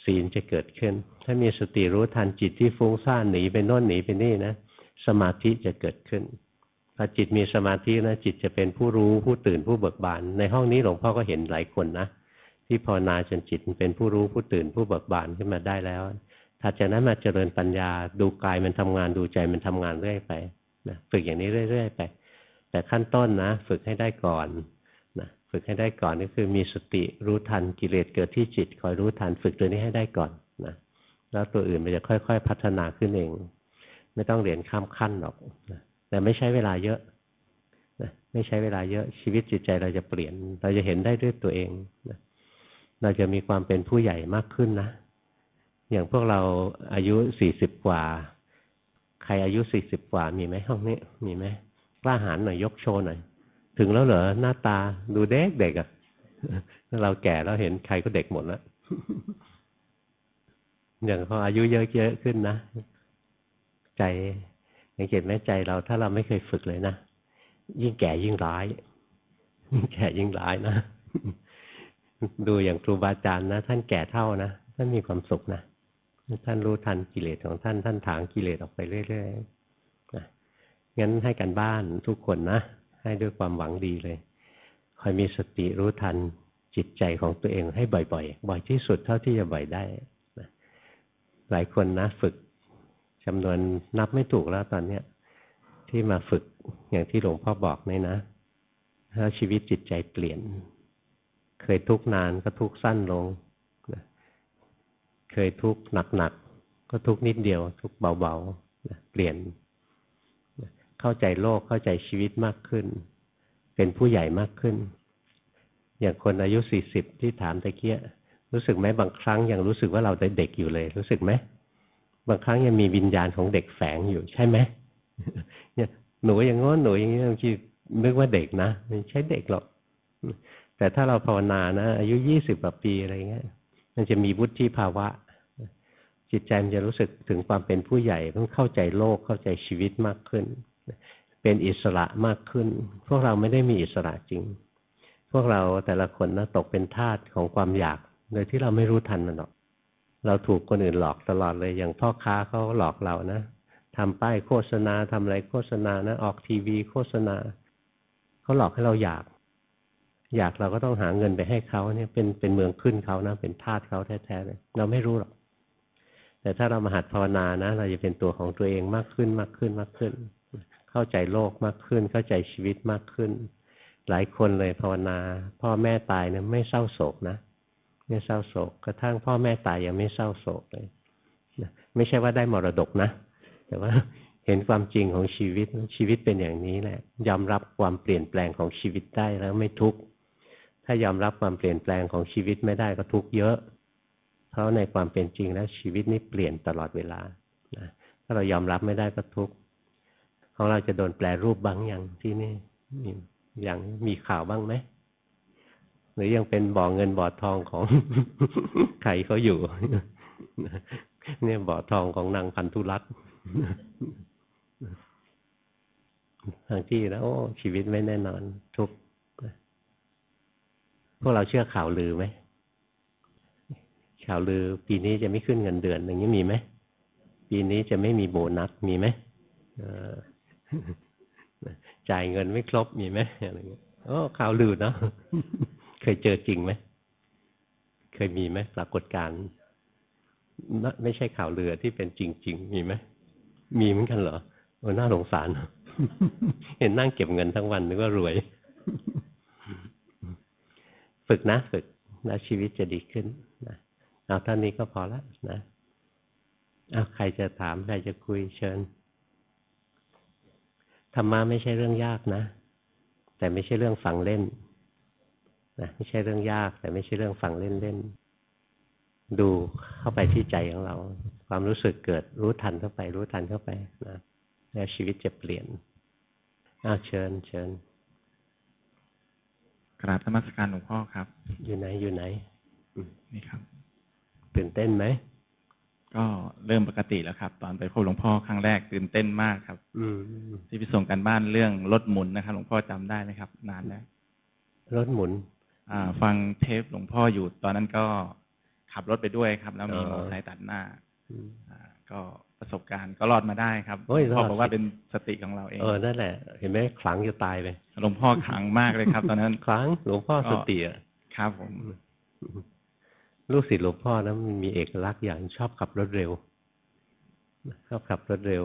ศีลจะเกิดขึ้น ถ้ามีสติรู้ทันจิตที่ฟุ้งซ่านหนีไปโน่นหนีไปนี่นะ สมาธิจะเกิดขึ้นพอจิตมีสมาธินะจิตจะเป็นผู้รู้ผู้ตื่นผู้เบิกบาน ในห้องนี้หลวงพ่อก็เห็นหลายคนนะที่ภาวนาจนจิตเป็นผู้รู้ผู้ตื่นผู้เบิกบานขึ้นมาได้แล้วถัดจากนั้นมาเจริญปัญญาดูกายมันทำงานดูใจมันทำงานเรื่อยไปนะฝึกอย่างนี้เรื่อย ๆ ไป แต่ขั้นต้นนะ ฝึกให้ได้ก่อน ฝึกให้ได้ก่อนก็คือมีสติรู้ทันกิเลสเกิดที่จิต คอยรู้ทันฝึกตัวนี้ให้ได้ก่อนนะแล้วตัวอื่นมันจะค่อย ๆ พัฒนาขึ้นเอง ไม่ต้องเรียนข้ามขั้นหรอกนะแต่ไม่ใช้เวลาเยอะนะไม่ใช้เวลาเยอะชีวิตจิตใจเราจะเปลี่ยน เราจะเห็นได้ด้วยตัวเองนะเราจะมีความเป็นผู้ใหญ่มากขึ้นนะ อย่างพวกเราอายุสี่สิบกว่า ใครอายุสี่สิบกว่ามีไหมห้องนี้มีไหมกล้าหาญหน่อยยกโชว์หน่อย ถึงแล้วเหรอหน้าตาดูเด็กเด็กอะ่ะเราแก่แล้วเห็นใครก็เด็กหมดแล้วอย่างพออายุเยอะๆขึ้นนะใจสังเกตไหมใจเราถ้าเราไม่เคยฝึกเลยนะยิ่งแก่ยิ่งร้าย ยิ่งแก่ยิ่งร้ายนะดูอย่างครูบาอาจารย์นะท่านแก่เท่านะท่านมีความสุขนะท่านรู้ทันกิเลสของท่านท่านถางกิเลสออกไปเรื่อยๆนะงั้นให้กันบ้านทุกคนนะ ให้ด้วยความหวังดีเลยคอยมีสติรู้ทันจิตใจของตัวเองให้บ่อยๆ บ่อยที่สุดเท่าที่จะบ่อยได้นะหลายคนนะฝึกจำนวนนับไม่ถูกแล้วตอนเนี้ยที่มาฝึกอย่างที่หลวงพ่อบอกนี่นะแล้วชีวิตจิตใจเปลี่ยน เคยทุกนานก็ทุกสั้นลงเคยทุกหนักๆก็ทุกนิดเดียว ทุกเบาๆเปลี่ยน เข้าใจโลกเข้าใจชีวิตมากขึ้น เป็นผู้ใหญ่มากขึ้น อย่างคนอายุสี่สิบที่ถามตะเกียรู้สึกไหมบางครั้งยังรู้สึกว่าเราเด็กอยู่เลย รู้สึกไหมบางครั้งยังมีวิญญาณของเด็กแฝงอยู่ใช่ไหมเนี่ยหนูอย่างง้นหนูอย่างนี้บางทีนึกว่าเด็กนะไม่ใช่เด็กหรอก แต่ถ้าเราภาวนานะ อายุยี่สิบกว่าปีอะไรเงี้ย มันจะมีวุฒิภาวะ จิตใจมันจะรู้สึกถึงความเป็นผู้ใหญ่เพิ่งเข้าใจโลกเข้าใจชีวิตมากขึ้น เป็นอิสระมากขึ้น พวกเราไม่ได้มีอิสระจริง พวกเราแต่ละคนนะตกเป็นทาสของความอยาก โดยที่เราไม่รู้ทันมันหรอก เราถูกคนอื่นหลอกตลอดเลย อย่างพ่อค้าเขาหลอกเรานะทำป้ายโฆษณาทำอะไรโฆษณานะ ออกทีวี โฆษณา เขาหลอกให้เราอยาก อยากเราก็ต้องหาเงินไปให้เขาเนี่ยเป็นเป็นเมืองขึ้นเขานะ เป็นทาสเขาแท้ๆเลยเราไม่รู้หรอก แต่ถ้าเรามาหัดภาวนานะ เราจะเป็นตัวของตัวเองมากขึ้นมากขึ้นมากขึ้น เข้าใจโลกมากขึ้น เข้าใจชีวิตมากขึ้น หลายคนเลยภาวนา พ่อแม่ตายเนี่ยไม่เศร้าโศกนะไม่เศร้าโศก กระทั่งพ่อแม่ตายยังไม่เศร้าโศกเลยไม่ใช่ว่าได้มรดกนะ แต่ว่าเห็นความจริงของชีวิตชีวิตเป็นอย่างนี้แหละ ยอมรับความเปลี่ยนแปลงของชีวิตได้แล้วไม่ทุกข์ถ้ายอมรับความเปลี่ยนแปลงของชีวิตไม่ได้ก็ทุกข์เยอะ เพราะในความเป็นจริงแล้วชีวิตนี้เปลี่ยนตลอดเวลานะถ้าเรายอมรับไม่ได้ก็ทุกข์ ของเราจะโดนแปลรูปบ้างอย่างที่นี่อย่างมีข่าวบ้างไหมหรือยังเป็นบ่อเงินบ่อทองของใครเขาอยู่เนี่ยบ่อทองของนางพันธุรัตน์ทางที่แล้วชีวิตไม่แน่นอน ทุกพวกเราเชื่อข่าวลือไหมข่าวลือ ปีนี้จะไม่ขึ้นเงินเดือนอย่างนี้มีไหมปีนี้จะไม่มีโบนัสมีไหม จ่ายเงินไม่ครบมีไหมอะไรเงี้ยโอ้ข่าวลือเนาะเคยเจอจริงไหมเคยมีไหมปรากฏการณ์ไม่ใช่ข่าวเรือที่เป็นจริง ๆ มีไหมมีเหมือนกันเหรอโอ้น่าสงสาร เห็นนั่งเก็บเงินทั้งวันนึกว่ารวย ฝึกนะฝึกแล้วชีวิตจะดีขึ้นนะเอาท่านนี้ก็พอแล้วนะเอาใครจะถาม ใครจะคุยเชิญ ธรรมะไม่ใช่เรื่องยากนะ แต่ไม่ใช่เรื่องฟังเล่นนะไม่ใช่เรื่องยาก แต่ไม่ใช่เรื่องฟังเล่นๆดูเข้าไปที่ใจของเรา ความรู้สึกเกิดรู้ทันเข้าไป รู้ทันเข้าไปนะแล้วชีวิตจะเปลี่ยนอ้าวเชิญเชิญกราบธรรมสการหลวงพ่อครับ อยู่ไหนอยู่ไหนนี่ครับตื่นเต้นไหม ก็เริ่มปกติแล้วครับ ตอนไปพบหลวงพ่อครั้งแรกตื่นเต้นมากครับ อืมที่ไปส่งกันบ้านเรื่องรถหมุนนะครับหลวงพ่อจำได้ไหมครับ นานแล้วรถหมุน อ่า ฟังเทปหลวงพ่ออยู่ ตอนนั้นก็ขับรถไปด้วยครับ แล้วมีอ๋อมอเตอร์ไซค์ตัดหน้าอืมอ่า ก็ประสบการณ์ก็รอดมาได้ครับโอ้ยหลวงพ่อรอดบอกว่าเป็นสติของเราเองเออนั่นแหละ เห็นไหมขลังจะตายเลยหลวงพ่อขลังมากเลยครับ ตอนนั้นขลังหลวงพ่อก็สติอะครับผม ลูกศิษย์หลวงพ่อนะมันมีเอกลักษณ์อย่างชอบขับรถเร็วชอบขับรถเร็ว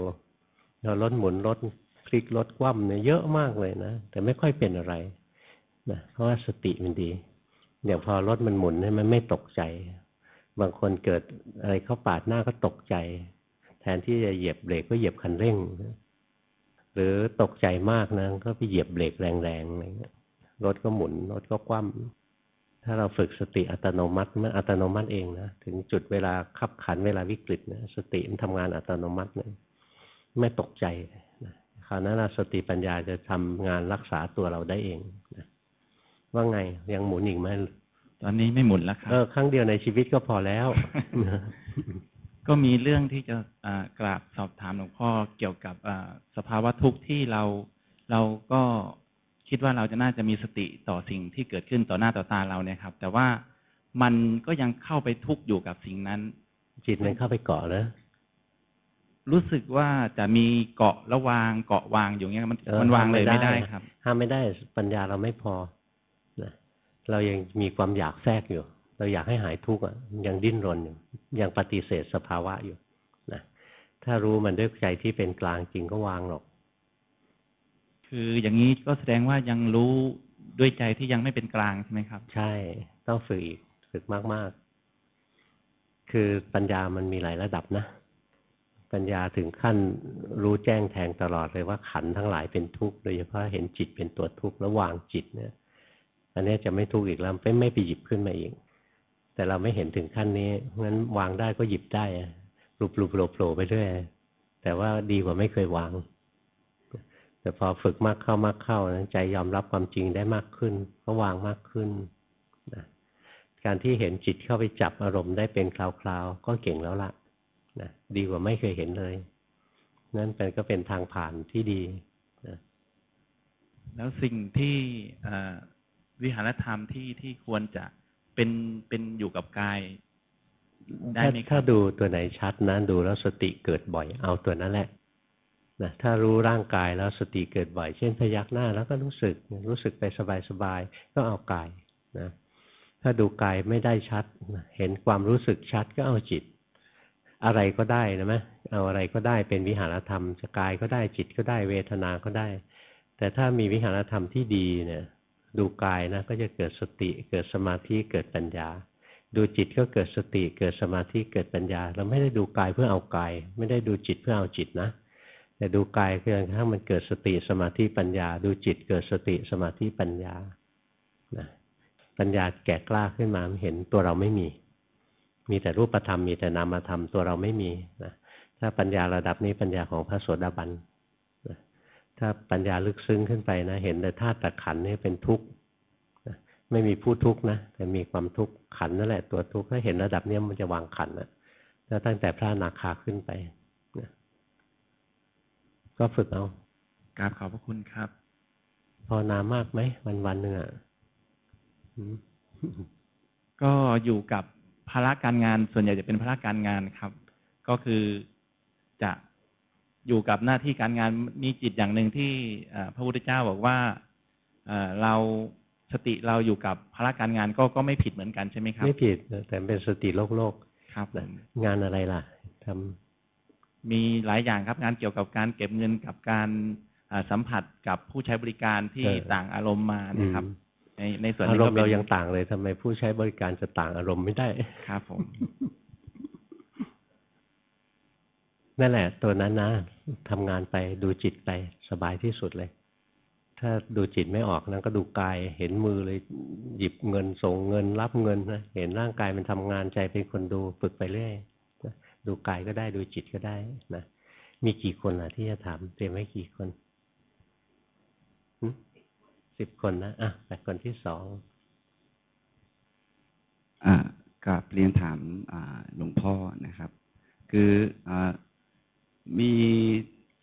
เรารถหมุนรถพลิกรถคว่ำเนี่ยเยอะมากเลยนะแต่ไม่ค่อยเป็นอะไรนะเพราะว่าสติมันดีอย่างพอรถมันหมุนเนี่ยมันไม่ตกใจ บางคนเกิดอะไรเข้าปาดหน้าก็ตกใจ แทนที่จะเหยียบเบรกก็เหยียบคันเร่ง หรือตกใจมากนะก็ไปเหยียบเบรกแรงๆอะไรเงี้ยรถก็หมุนรถก็คว่ำ ถ้าเราฝึกสติอัตโนมัติมันอัตโนมัติเองนะถึงจุดเวลาขับขันเวลาวิกฤตนะสติมันทำงานอัตโนมัติเลยไม่ตกใจนะคราวนั้นนะสติปัญญาจะทำงานรักษาตัวเราได้เองนะว่าไงยังหมุนอีกไหมตอนนี้ไม่หมุนแล้วครับเออครั้งเดียวในชีวิตก็พอแล้ว ก็มีเรื่องที่จะอ่ากราบสอบถามหลวงพ่อเกี่ยวกับอ่าสภาวะทุกข์ที่เราเราก็ คิดว่าเราจะน่าจะมีสติต่อสิ่งที่เกิดขึ้นต่อหน้าต่อตาเราเนี่ยครับ แต่ว่ามันก็ยังเข้าไปทุกข์อยู่กับสิ่งนั้น จิตมันเข้าไปเกาะแล้วรู้สึกว่าจะมีเกาะระวางเกาะวางอยู่เงี้ยมันเออมันวางเลยห้ามไม่ไม่ได้ได้ครับห้ามไม่ได้ปัญญาเราไม่พอนะเรายังมีความอยากแทรกอยู่ เราอยากให้หายทุกข์อะยังดิ้นรนอยู่ยังปฏิเสธสภาวะอยู่นะถ้ารู้มันด้วยใจที่เป็นกลางจริงก็วางหรอก คืออย่างนี้ก็แสดงว่ายังรู้ด้วยใจที่ยังไม่เป็นกลางใช่ไหมครับ ใช่ต้องฝึกอีกฝึกมาก ๆ คือปัญญามันมีหลายระดับนะ ปัญญาถึงขั้นรู้แจ้งแทงตลอดเลยว่าขันทั้งหลายเป็นทุกข์โดยเฉพาะเห็นจิตเป็นตัวทุกข์แล้ววางจิตเนี่ยอันนี้จะไม่ทุกข์อีกแล้วไม่ไม่ไปหยิบขึ้นมาเองแต่เราไม่เห็นถึงขั้นนี้งั้นวางได้ก็หยิบได้ปลุกปลุกโผล่โผล่ไปเรื่อยแต่ว่าดีกว่าไม่เคยวาง แต่พอฝึกมากเข้ามากเข้านะใจยอมรับความจริงได้มากขึ้นก็วางมากขึ้นนะการที่เห็นจิตเข้าไปจับอารมณ์ได้เป็นคราวๆ ก็เก่งแล้วล่ะนะดีกว่าไม่เคยเห็นเลย นั่นเป็นก็เป็นทางผ่านที่ดีนะแล้วสิ่งที่เอ่อวิหารธรรมที่ที่ควรจะเป็นเป็นอยู่กับกายได้ถ้าไหมคถ้ารับดูตัวไหนชัดนะดูแล้วสติเกิดบ่อยเอาตัวนั้นแหละ นะถ้ารู้ร่างกายแล้วสติเกิดบ่อย เช่นพยักหน้าแล้วก็รู้สึกรู้สึกไปสบายๆก็เอากายนะถ้าดูกายไม่ได้ชัดนะเห็นความรู้สึกชัดก็เอาจิต อะไรก็ได้นะไหมเอาอะไรก็ได้เป็นวิหารธรรมจะกายก็ได้จิตก็ได้เวทนาก็ได้ แต่ถ้ามีวิหารธรรมที่ดีเนี่ยดูกายนะก็จะเกิดสติเกิดสมาธิเกิดปัญญา ดูจิตก็เกิดสติเกิดสมาธิเกิดปัญญา เราไม่ได้ดูกายเพื่อเอากาย ไม่ได้ดูจิตเพื่อเอาจิตนะ แต่ดูกายเพียงถ้ามันเกิดสติสมาธิปัญญา ดูจิตเกิดสติสมาธิปัญญานะปัญญาแก่กล้าขึ้นมาเห็นตัวเราไม่มี มีแต่รูปธรรมมีแต่นามธรรมตัวเราไม่มีนะถ้าปัญญาระดับนี้ปัญญาของพระโสดาบันนะถ้าปัญญาลึกซึ้งขึ้นไปนะ เห็นแต่ธาตุแต่ขันธ์นี่เป็นทุกข์นะไม่มีผู้ทุกข์นะแต่มีความทุกข์ขันธ์นั่นแหละตัวทุกข์ถ้าเห็นระดับนี้มันจะวางขันธ์นะแล้วตั้งแต่พระนาคาขึ้นไป ก็ฝึกเอากราบขอบพระคุณครับภาวนามากไหมวันวันๆหนึ่งอะอืมก็อยู่กับภาระการงานส่วนใหญ่จะเป็นภาระการงานครับ ก็คือจะอยู่กับหน้าที่การงานมีจิตอย่างหนึ่งที่เอ่อพระพุทธเจ้าบอกว่าเอ่อเราสติเราอยู่กับภาระการงานก็ก็ไม่ผิดเหมือนกันใช่ไหมครับ ไม่ผิดแต่เป็นสติโลกโลกครับผนะมงานอะไรล่ะทำ มีหลายอย่างครับงานเกี่ยวกับการเก็บเงินกับการอ่าสัมผัสกับผู้ใช้บริการที่ต่างอารมณ์มานะครับในในส่วนอานี้รก็มณ์ป็นเรายังต่างเลยทำไมผู้ใช้บริการจะต่างอารมณ์ไม่ได้ครับผมนั่นแหละ ตัวนั้นนะทำงานไปดูจิตไปสบายที่สุดเลย ถ้าดูจิตไม่ออกนั้นก็ดูกายเห็นมือเลย หยิบเงินส่งเงินรับเงินนะเห็นร่างกายมันทำงานใจเป็นคนดูฝึกไปเรื่อยนะ ดูกายก็ได้ดูจิตก็ได้นะมีกี่คนล่ะที่จะถามเตรียมไว้กี่คนสิบคนนะอะไปคนที่สองอ่ากับเรียนถามอ่าหลวงพ่อนะครับ คืออ่ามี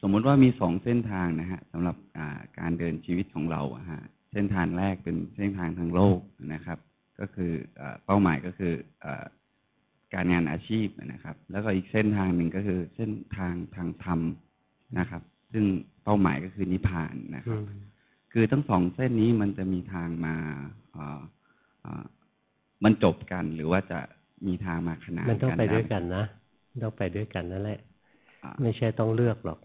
สมมติว่ามีสองเส้นทางนะฮะสำหรับอ่าการเดินชีวิตของเราอะฮะเส้นทางแรกเป็นเส้นทางทางโลกนะครับ ก็คืออเป้าหมายก็คืออ การงานอาชีพนะครับ แล้วก็อีกเส้นทางหนึ่งก็คือเส้นทางทางธรรมนะครับ ซึ่งเป้าหมายก็คือนิพพานนะคอืรับมคือทั้งสองเส้นนี้มันจะมีทางมาอ่าอ่ามันจบกันหรือว่าจะมีทางมาขนานมันต้องไปด้วยด้กันนะต้องไปด้วยกันนั่นแหละอ่าไม่ใช่ต้องเลือกหรอก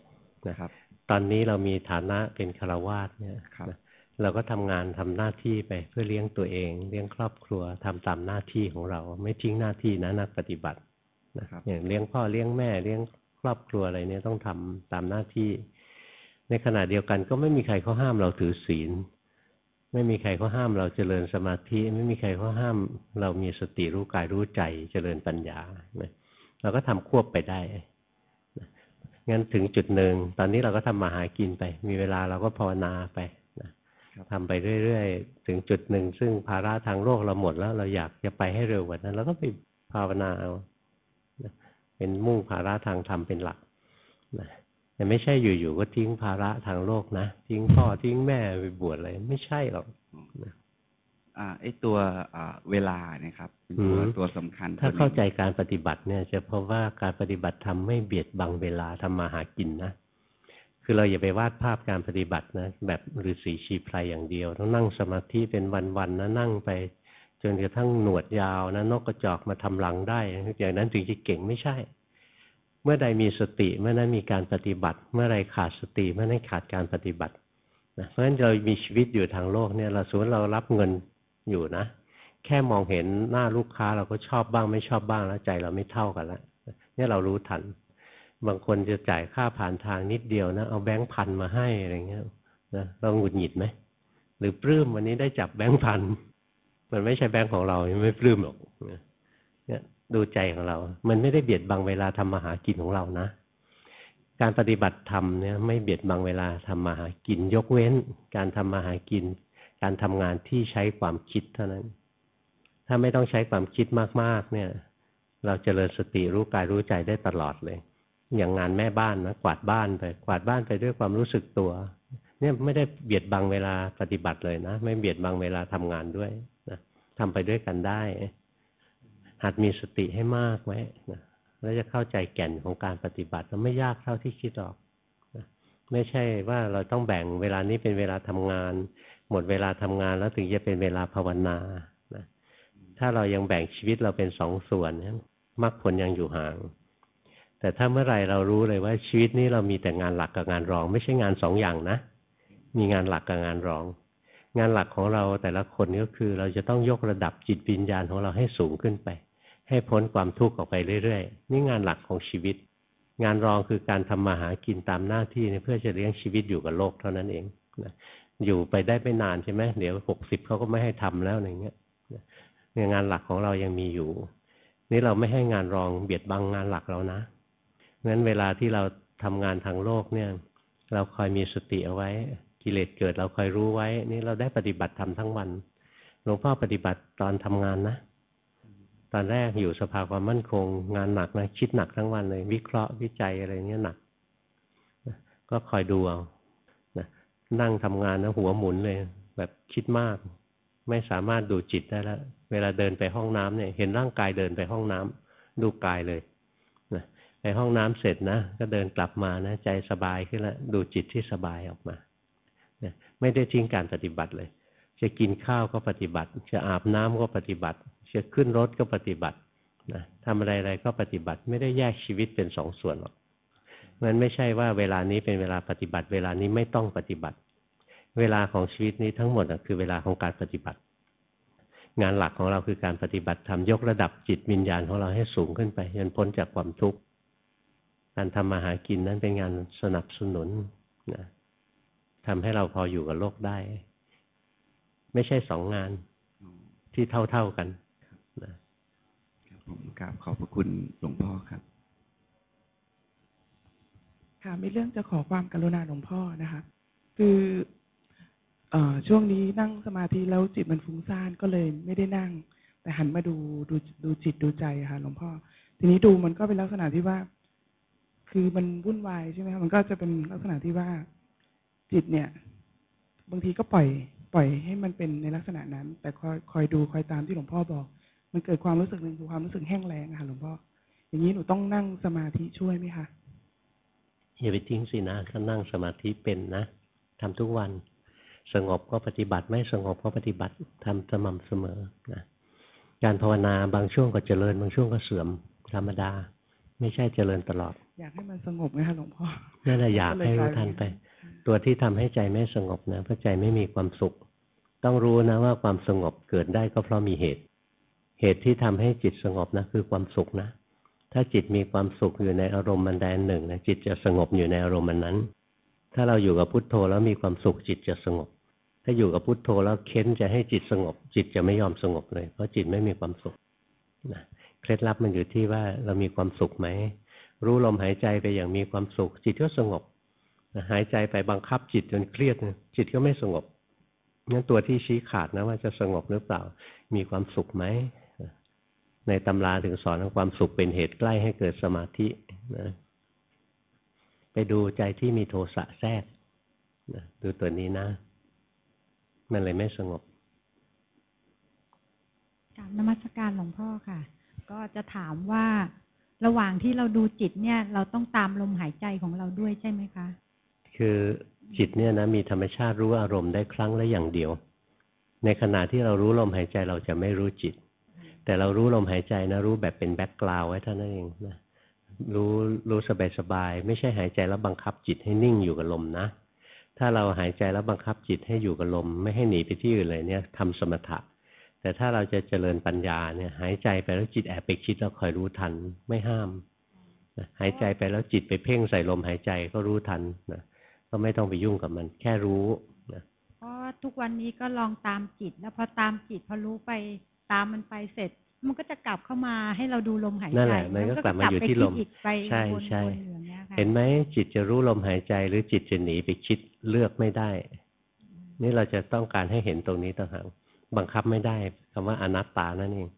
นะครับ ตอนนี้เรามีฐานะเป็นคารวาสเนี่ยครับนะ เราก็ทำงานทำหน้าที่ไปเพื่อเลี้ยงตัวเอง เลี้ยงครอบครัวทำตามหน้าที่ของเรา ไม่ทิ้งหน้าที่นะนักปฏิบัตินะครับอย่างเลี้ยงพ่อเลี้ยงแม่เลี้ยงครอบครัวอะไรเนี่ยต้องทำตามหน้าที่ ในขณะเดียวกันก็ไม่มีใครเขาห้ามเราถือศีล ไม่มีใครเขาห้ามเราเจริญสมาธิ ไม่มีใครเขาห้าม เรามีสติรู้กายรู้ใจเจริญปัญญานะเราก็ทำควบไปได้นะงั้นถึงจุดหนึ่งตอนนี้เราก็ทำมาหากินไป มีเวลาเราก็ภาวนาไปนะครับ ทำไปเรื่อยๆ ถึงจุดหนึ่ง ซึ่งภาระทางโลกเราหมดแล้ว เราอยากจะไปให้เร็วกว่านั้นเราก็ไปภาวนาเอานะเป็นมุ่งภาระทางธรรมเป็นหลักนะแต่ไม่ใช่อยู่ๆก็ทิ้งภาระทางโลกนะทิ้งพ่อทิ้งแม่ไปบวชอะไรไม่ใช่หรอกอ่าไอตัวอ่าเวลาเนี่ยครับเป็นตัวอืมตัวสำคัญ ถ้าตัวหนึ่งเข้าใจการปฏิบัติเนี่ย จะพบว่าการปฏิบัติทำไม่เบียดบังเวลาทำมาหากินนะ คือเราอย่าไปวาดภาพการปฏิบัตินะแบบฤาษีชีไพรอย่างเดียว ต้องนั่งสมาธิเป็นวันๆนะนั่งไป จนกระทั่งหนวดยาวนะนกกระจอกมาทำรังได้อย่างนั้นถึงจะเก่งไม่ใช่ เมื่อใดมีสติเมื่อนั้นมีการปฏิบัติ เมื่อไรขาดสติเมื่อนั้นขาดการปฏิบัตินะเพราะฉะนั้นเรามีชีวิตอยู่ทางโลกเนี่ยเราสมมติเรารับเงินอยู่นะ แค่มองเห็นหน้าลูกค้าเราก็ชอบบ้างไม่ชอบบ้างแล้วใจเราไม่เท่ากันแล้วเนี่ยเรารู้ทัน บางคนจะจ่ายค่าผ่านทางนิดเดียวนะ เอาแบงค์พันมาให้อะไรเงี้ยนะเราหงุดหงิดไหมหรือปลื้มวันนี้ได้จับแบงค์พันมันไม่ใช่แบงค์ของเราไม่ปลื้มหรอกเนี่ยดูใจของเรา มันไม่ได้เบียดบังเวลาทำมาหากินของเรานะ การปฏิบัติธรรมเนี่ยไม่เบียดบังเวลาทำมาหากิน ยกเว้น การทำมาหากิน การทำงานที่ใช้ความคิดเท่านั้น ถ้าไม่ต้องใช้ความคิดมากๆ เนี่ย เราจเจริญสติรู้กายรู้ใจได้ตลอดเลย อย่างงานแม่บ้านนะกวาดบ้านไปกวาดบ้านไปด้วยความรู้สึกตัว เนี่ยไม่ได้เบียดบังเวลาปฏิบัติเลยนะ ไม่เบียดบังเวลาทำงานด้วยนะทำไปด้วยกันได้ หัดมีสติให้มากไว้นะแล้วจะเข้าใจแก่นของการปฏิบัติแล้วไม่ยากเท่าที่คิดหรอกนะไม่ใช่ว่าเราต้องแบ่งเวลานี้เป็นเวลาทำงาน หมดเวลาทำงานแล้วถึงจะเป็นเวลาภาวนานะถ้าเรายังแบ่งชีวิตเราเป็นสองส่วนมรรคผลยังอยู่ห่าง แต่ถ้าเมื่อไหร่เรารู้เลยว่าชีวิตนี้เรามีแต่งานหลักกับงานรอง ไม่ใช่งานสองอย่างนะ มีงานหลักกับงานรอง งานหลักของเราแต่ละคนก็คือ เราจะต้องยกระดับจิตวิญญาณของเราให้สูงขึ้นไป ให้พ้นความทุกข์ออกไปเรื่อยๆ นี่งานหลักของชีวิต งานรองคือการทำมาหากินตามหน้าที่เพื่อจะเลี้ยงชีวิตอยู่กับโลกเท่านั้นเองนะอยู่ไปได้ไม่นานใช่ไหมเดี๋ยวหกสิบเขาก็ไม่ให้ทำแล้วอย่างเงี้ยเนี่ยงานหลักของเรายังมีอยู่ นี่เราไม่ให้งานรองเบียดบังงานหลักเรานะ งั้นเวลาที่เราทำงานทางโลกเนี่ย เราคอยมีสติเอาไว้ กิเลสเกิดเราคอยรู้ไว้ นี่เราได้ปฏิบัติธรรมทั้งวันหลวงพ่อปฏิบัติตอนทำงานนะตอนแรกอยู่สภาความมั่นคง งานหนักนะคิดหนักทั้งวันเลย วิเคราะห์วิจัยอะไรเนี้ยหนักก็คอยดูเอานะนั่งทำงานนะหัวหมุนเลย แบบคิดมาก ไม่สามารถดูจิตได้แล้วเวลาเดินไปห้องน้ำเนี่ย เห็นร่างกายเดินไปห้องน้ำดูกายเลย ไปห้องน้ำเสร็จนะ ก็เดินกลับมานะ ใจสบายขึ้นแล้วดูจิตที่สบายออกมาไม่ได้ทิ้งการปฏิบัติเลย จะกินข้าวก็ปฏิบัติ จะอาบน้ำก็ปฏิบัติ จะขึ้นรถก็ปฏิบัตินะทำอะไรๆก็ปฏิบัติไม่ได้แยกชีวิตเป็นสองส่วนหรอกมันไม่ใช่ว่าเวลานี้เป็นเวลาปฏิบัติ เวลานี้ไม่ต้องปฏิบัติ เวลาของชีวิตนี้ทั้งหมดคือเวลาของการปฏิบัติ งานหลักของเราคือการปฏิบัติทำยกระดับจิตวิญญาณของเราให้สูงขึ้นไปจนพ้นจากความทุกข์ การทำมาหากินนั้นเป็นงานสนับสนุนนะทำให้เราพออยู่กับโลกได้ ไม่ใช่สองงานที่เท่าๆกันนะครับผมกราบขอบพระคุณหลวงพ่อครับ ค่ะมีเรื่องจะขอความกรุณาหลวงพ่อนะคะคือเอ่อช่วงนี้นั่งสมาธิแล้วจิตมันฟุ้งซ่านก็เลยไม่ได้นั่ง แต่หันมาดูดูดูจิตดูใจอะค่ะหลวงพ่อ ทีนี้ดูมันก็เป็นลักษณะที่ว่า คือมันวุ่นวายใช่ไหมคะมันก็จะเป็นลักษณะที่ว่าจิตเนี่ย บางทีก็ปล่อย ปล่อยให้มันเป็นในลักษณะนั้น แต่คอยคอยดูคอยตามที่หลวงพ่อบอก มันเกิดความรู้สึกหนึ่งคือความรู้สึกแห้งแล้งค่ะหลวงพ่ออย่างนี้หนูต้องนั่งสมาธิช่วยไหมคะอย่าไปทิ้งสินะถ้านั่งสมาธิเป็นนะทำทุกวันสงบก็ปฏิบัติไม่สงบก็ปฏิบัติทำสม่ำเสมอนะการภาวนาบางช่วงก็เจริญ บางช่วงก็เสื่อมธรรมดา ไม่ใช่เจริญตลอด อยากให้มันสงบไงคะหลวงพ่อนั่นแหละอยากให้รู้ทันไป ตัวที่ทำให้ใจไม่สงบนะเพราะใจไม่มีความสุข ต้องรู้นะว่าความสงบเกิดได้ก็เพราะมีเหตุ เหตุที่ทำให้จิตสงบนะคือความสุขนะ ถ้าจิตมีความสุขอยู่ในอารมณ์มันใดหนึ่งนะจิตจะสงบอยู่ในอารมณ์มันนั้น ถ้าเราอยู่กับพุทโธแล้วมีความสุขจิตจะสงบ ถ้าอยู่กับพุทโธแล้วเค้นจะให้จิตสงบ จิตจะไม่ยอมสงบเลย เพราะจิตไม่มีความสุข นะเคล็ดลับมันอยู่ที่ว่าเรามีความสุขไหม รู้ลมหายใจไปอย่างมีความสุข จิตก็สงบหายใจไปบังคับจิตจนเครียดจิตก็ไม่สงบงั้นตัวที่ชี้ขาดนะว่าจะสงบหรือเปล่า มีความสุขไหมในตำราถึงสอนความสุขเป็นเหตุใกล้ให้เกิดสมาธินะไปดูใจที่มีโทสะแทรกนะดูตัวนี้นะ มันเลยไม่สงบ กราบนมัสการหลวงพ่อค่ะ ก็จะถามว่าระหว่างที่เราดูจิตเนี่ย เราต้องตามลมหายใจของเราด้วยใช่ไหมคะ คือจิตเนี่ยนะมีธรรมชาติรู้อารมณ์ได้ครั้งละอย่างเดียว ในขณะที่เรารู้ลมหายใจเราจะไม่รู้จิต แต่เรารู้ลมหายใจนะรู้แบบเป็นแบ็กกราวไว้เท่านั้นเองนะรู้รู้สบายสบายไม่ใช่หายใจแล้วบังคับจิตให้นิ่งอยู่กับลมนะ ถ้าเราหายใจแล้วบังคับจิตให้อยู่กับลม ไม่ให้หนีไปที่อื่นเลยเนี่ยทำสมถะ แต่ถ้าเราจะเจริญปัญญาเนี่ย หายใจไปแล้วจิตแอบไปคิดเราคอยรู้ทันไม่ห้ามนะหายใจไปแล้วจิตไปเพ่งใส่ลมหายใจก็รู้ทันนะก็ไม่ต้องไปยุ่งกับมัน แค่รู้นะเพราะทุกวันนี้ก็ลองตามจิต แล้วพอตามจิตพอรู้ไปตามมันไปเสร็จ มันก็จะกลับเข้ามาให้เราดูลมหายใจนั่นแหละมันก็กลับมาอยู่ที่ลมไปคิดอีกไปใช่วนๆใช่อย่างเงี้ยค่ะเห็นไหมจิตจะรู้ลมหายใจหรือจิตจะหนีไปคิดเลือกไม่ได้ นี่เราจะต้องการให้เห็นตรงนี้ต่างหาก บังคับไม่ได้คำว่าอนัตตานั่นเอง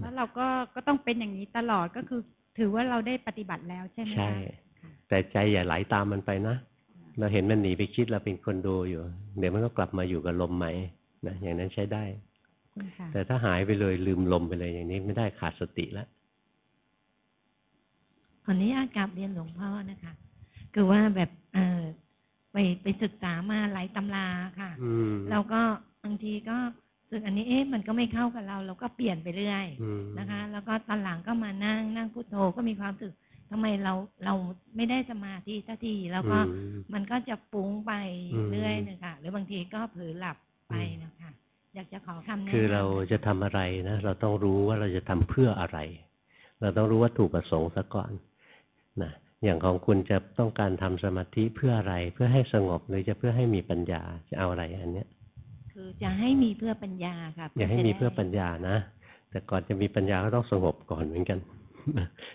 แล้วเราก็ก็ต้องเป็นอย่างนี้ตลอดก็คือ ถือว่าเราได้ปฏิบัติแล้วใช่ไหมคะใช่ค่ะแต่ใจอย่าไหลตามมันไปนะเราเห็นมันหนีไปคิดเราเป็นคนดูอยู่ เดี๋ยวมันก็กลับมาอยู่กับลมใหม่นะอย่างนั้นใช้ได้ขอบคุณค่ะแต่ถ้าหายไปเลยลืมลมไปเลยอย่างนี้ไม่ได้ขาดสติแล้วขออนุญาตกราบเรียนหลวงพ่อนะคะ คือว่าแบบเออไปไปศึกษามาหลายตำราค่ะอืมเราก็บางทีก็ สึกอันนี้เอ๊ะมันก็ไม่เข้ากับเรา เราก็เปลี่ยนไปเรื่อยอืมนะคะ แล้วก็ตอนหลังก็มานั่งนั่งพุทโธก็มีความรู้สึกทำไมเราเราไม่ได้สมาธิสักทีแล้วก็อืมมันก็จะฟุ้งไปอืมเรื่อยนะคะหรือบางทีก็เผลอหลับไปนะคะอยากจะขอคำแนะนำคือเราจะทำอะไรนะเราต้องรู้ว่าเราจะทำเพื่ออะไร เราต้องรู้วัตถุประสงค์ซะก่อนนะอย่างของคุณจะต้องการทำสมาธิเพื่ออะไร เพื่อให้สงบหรือจะเพื่อให้มีปัญญาจะเอาอะไรอันเนี้ย คือจะให้มีเพื่อปัญญาค่ะอย่าให้มีเพื่อปัญญญานะ แต่ก่อนจะมีปัญญาก็ต้องสงบก่อนเหมือนกัน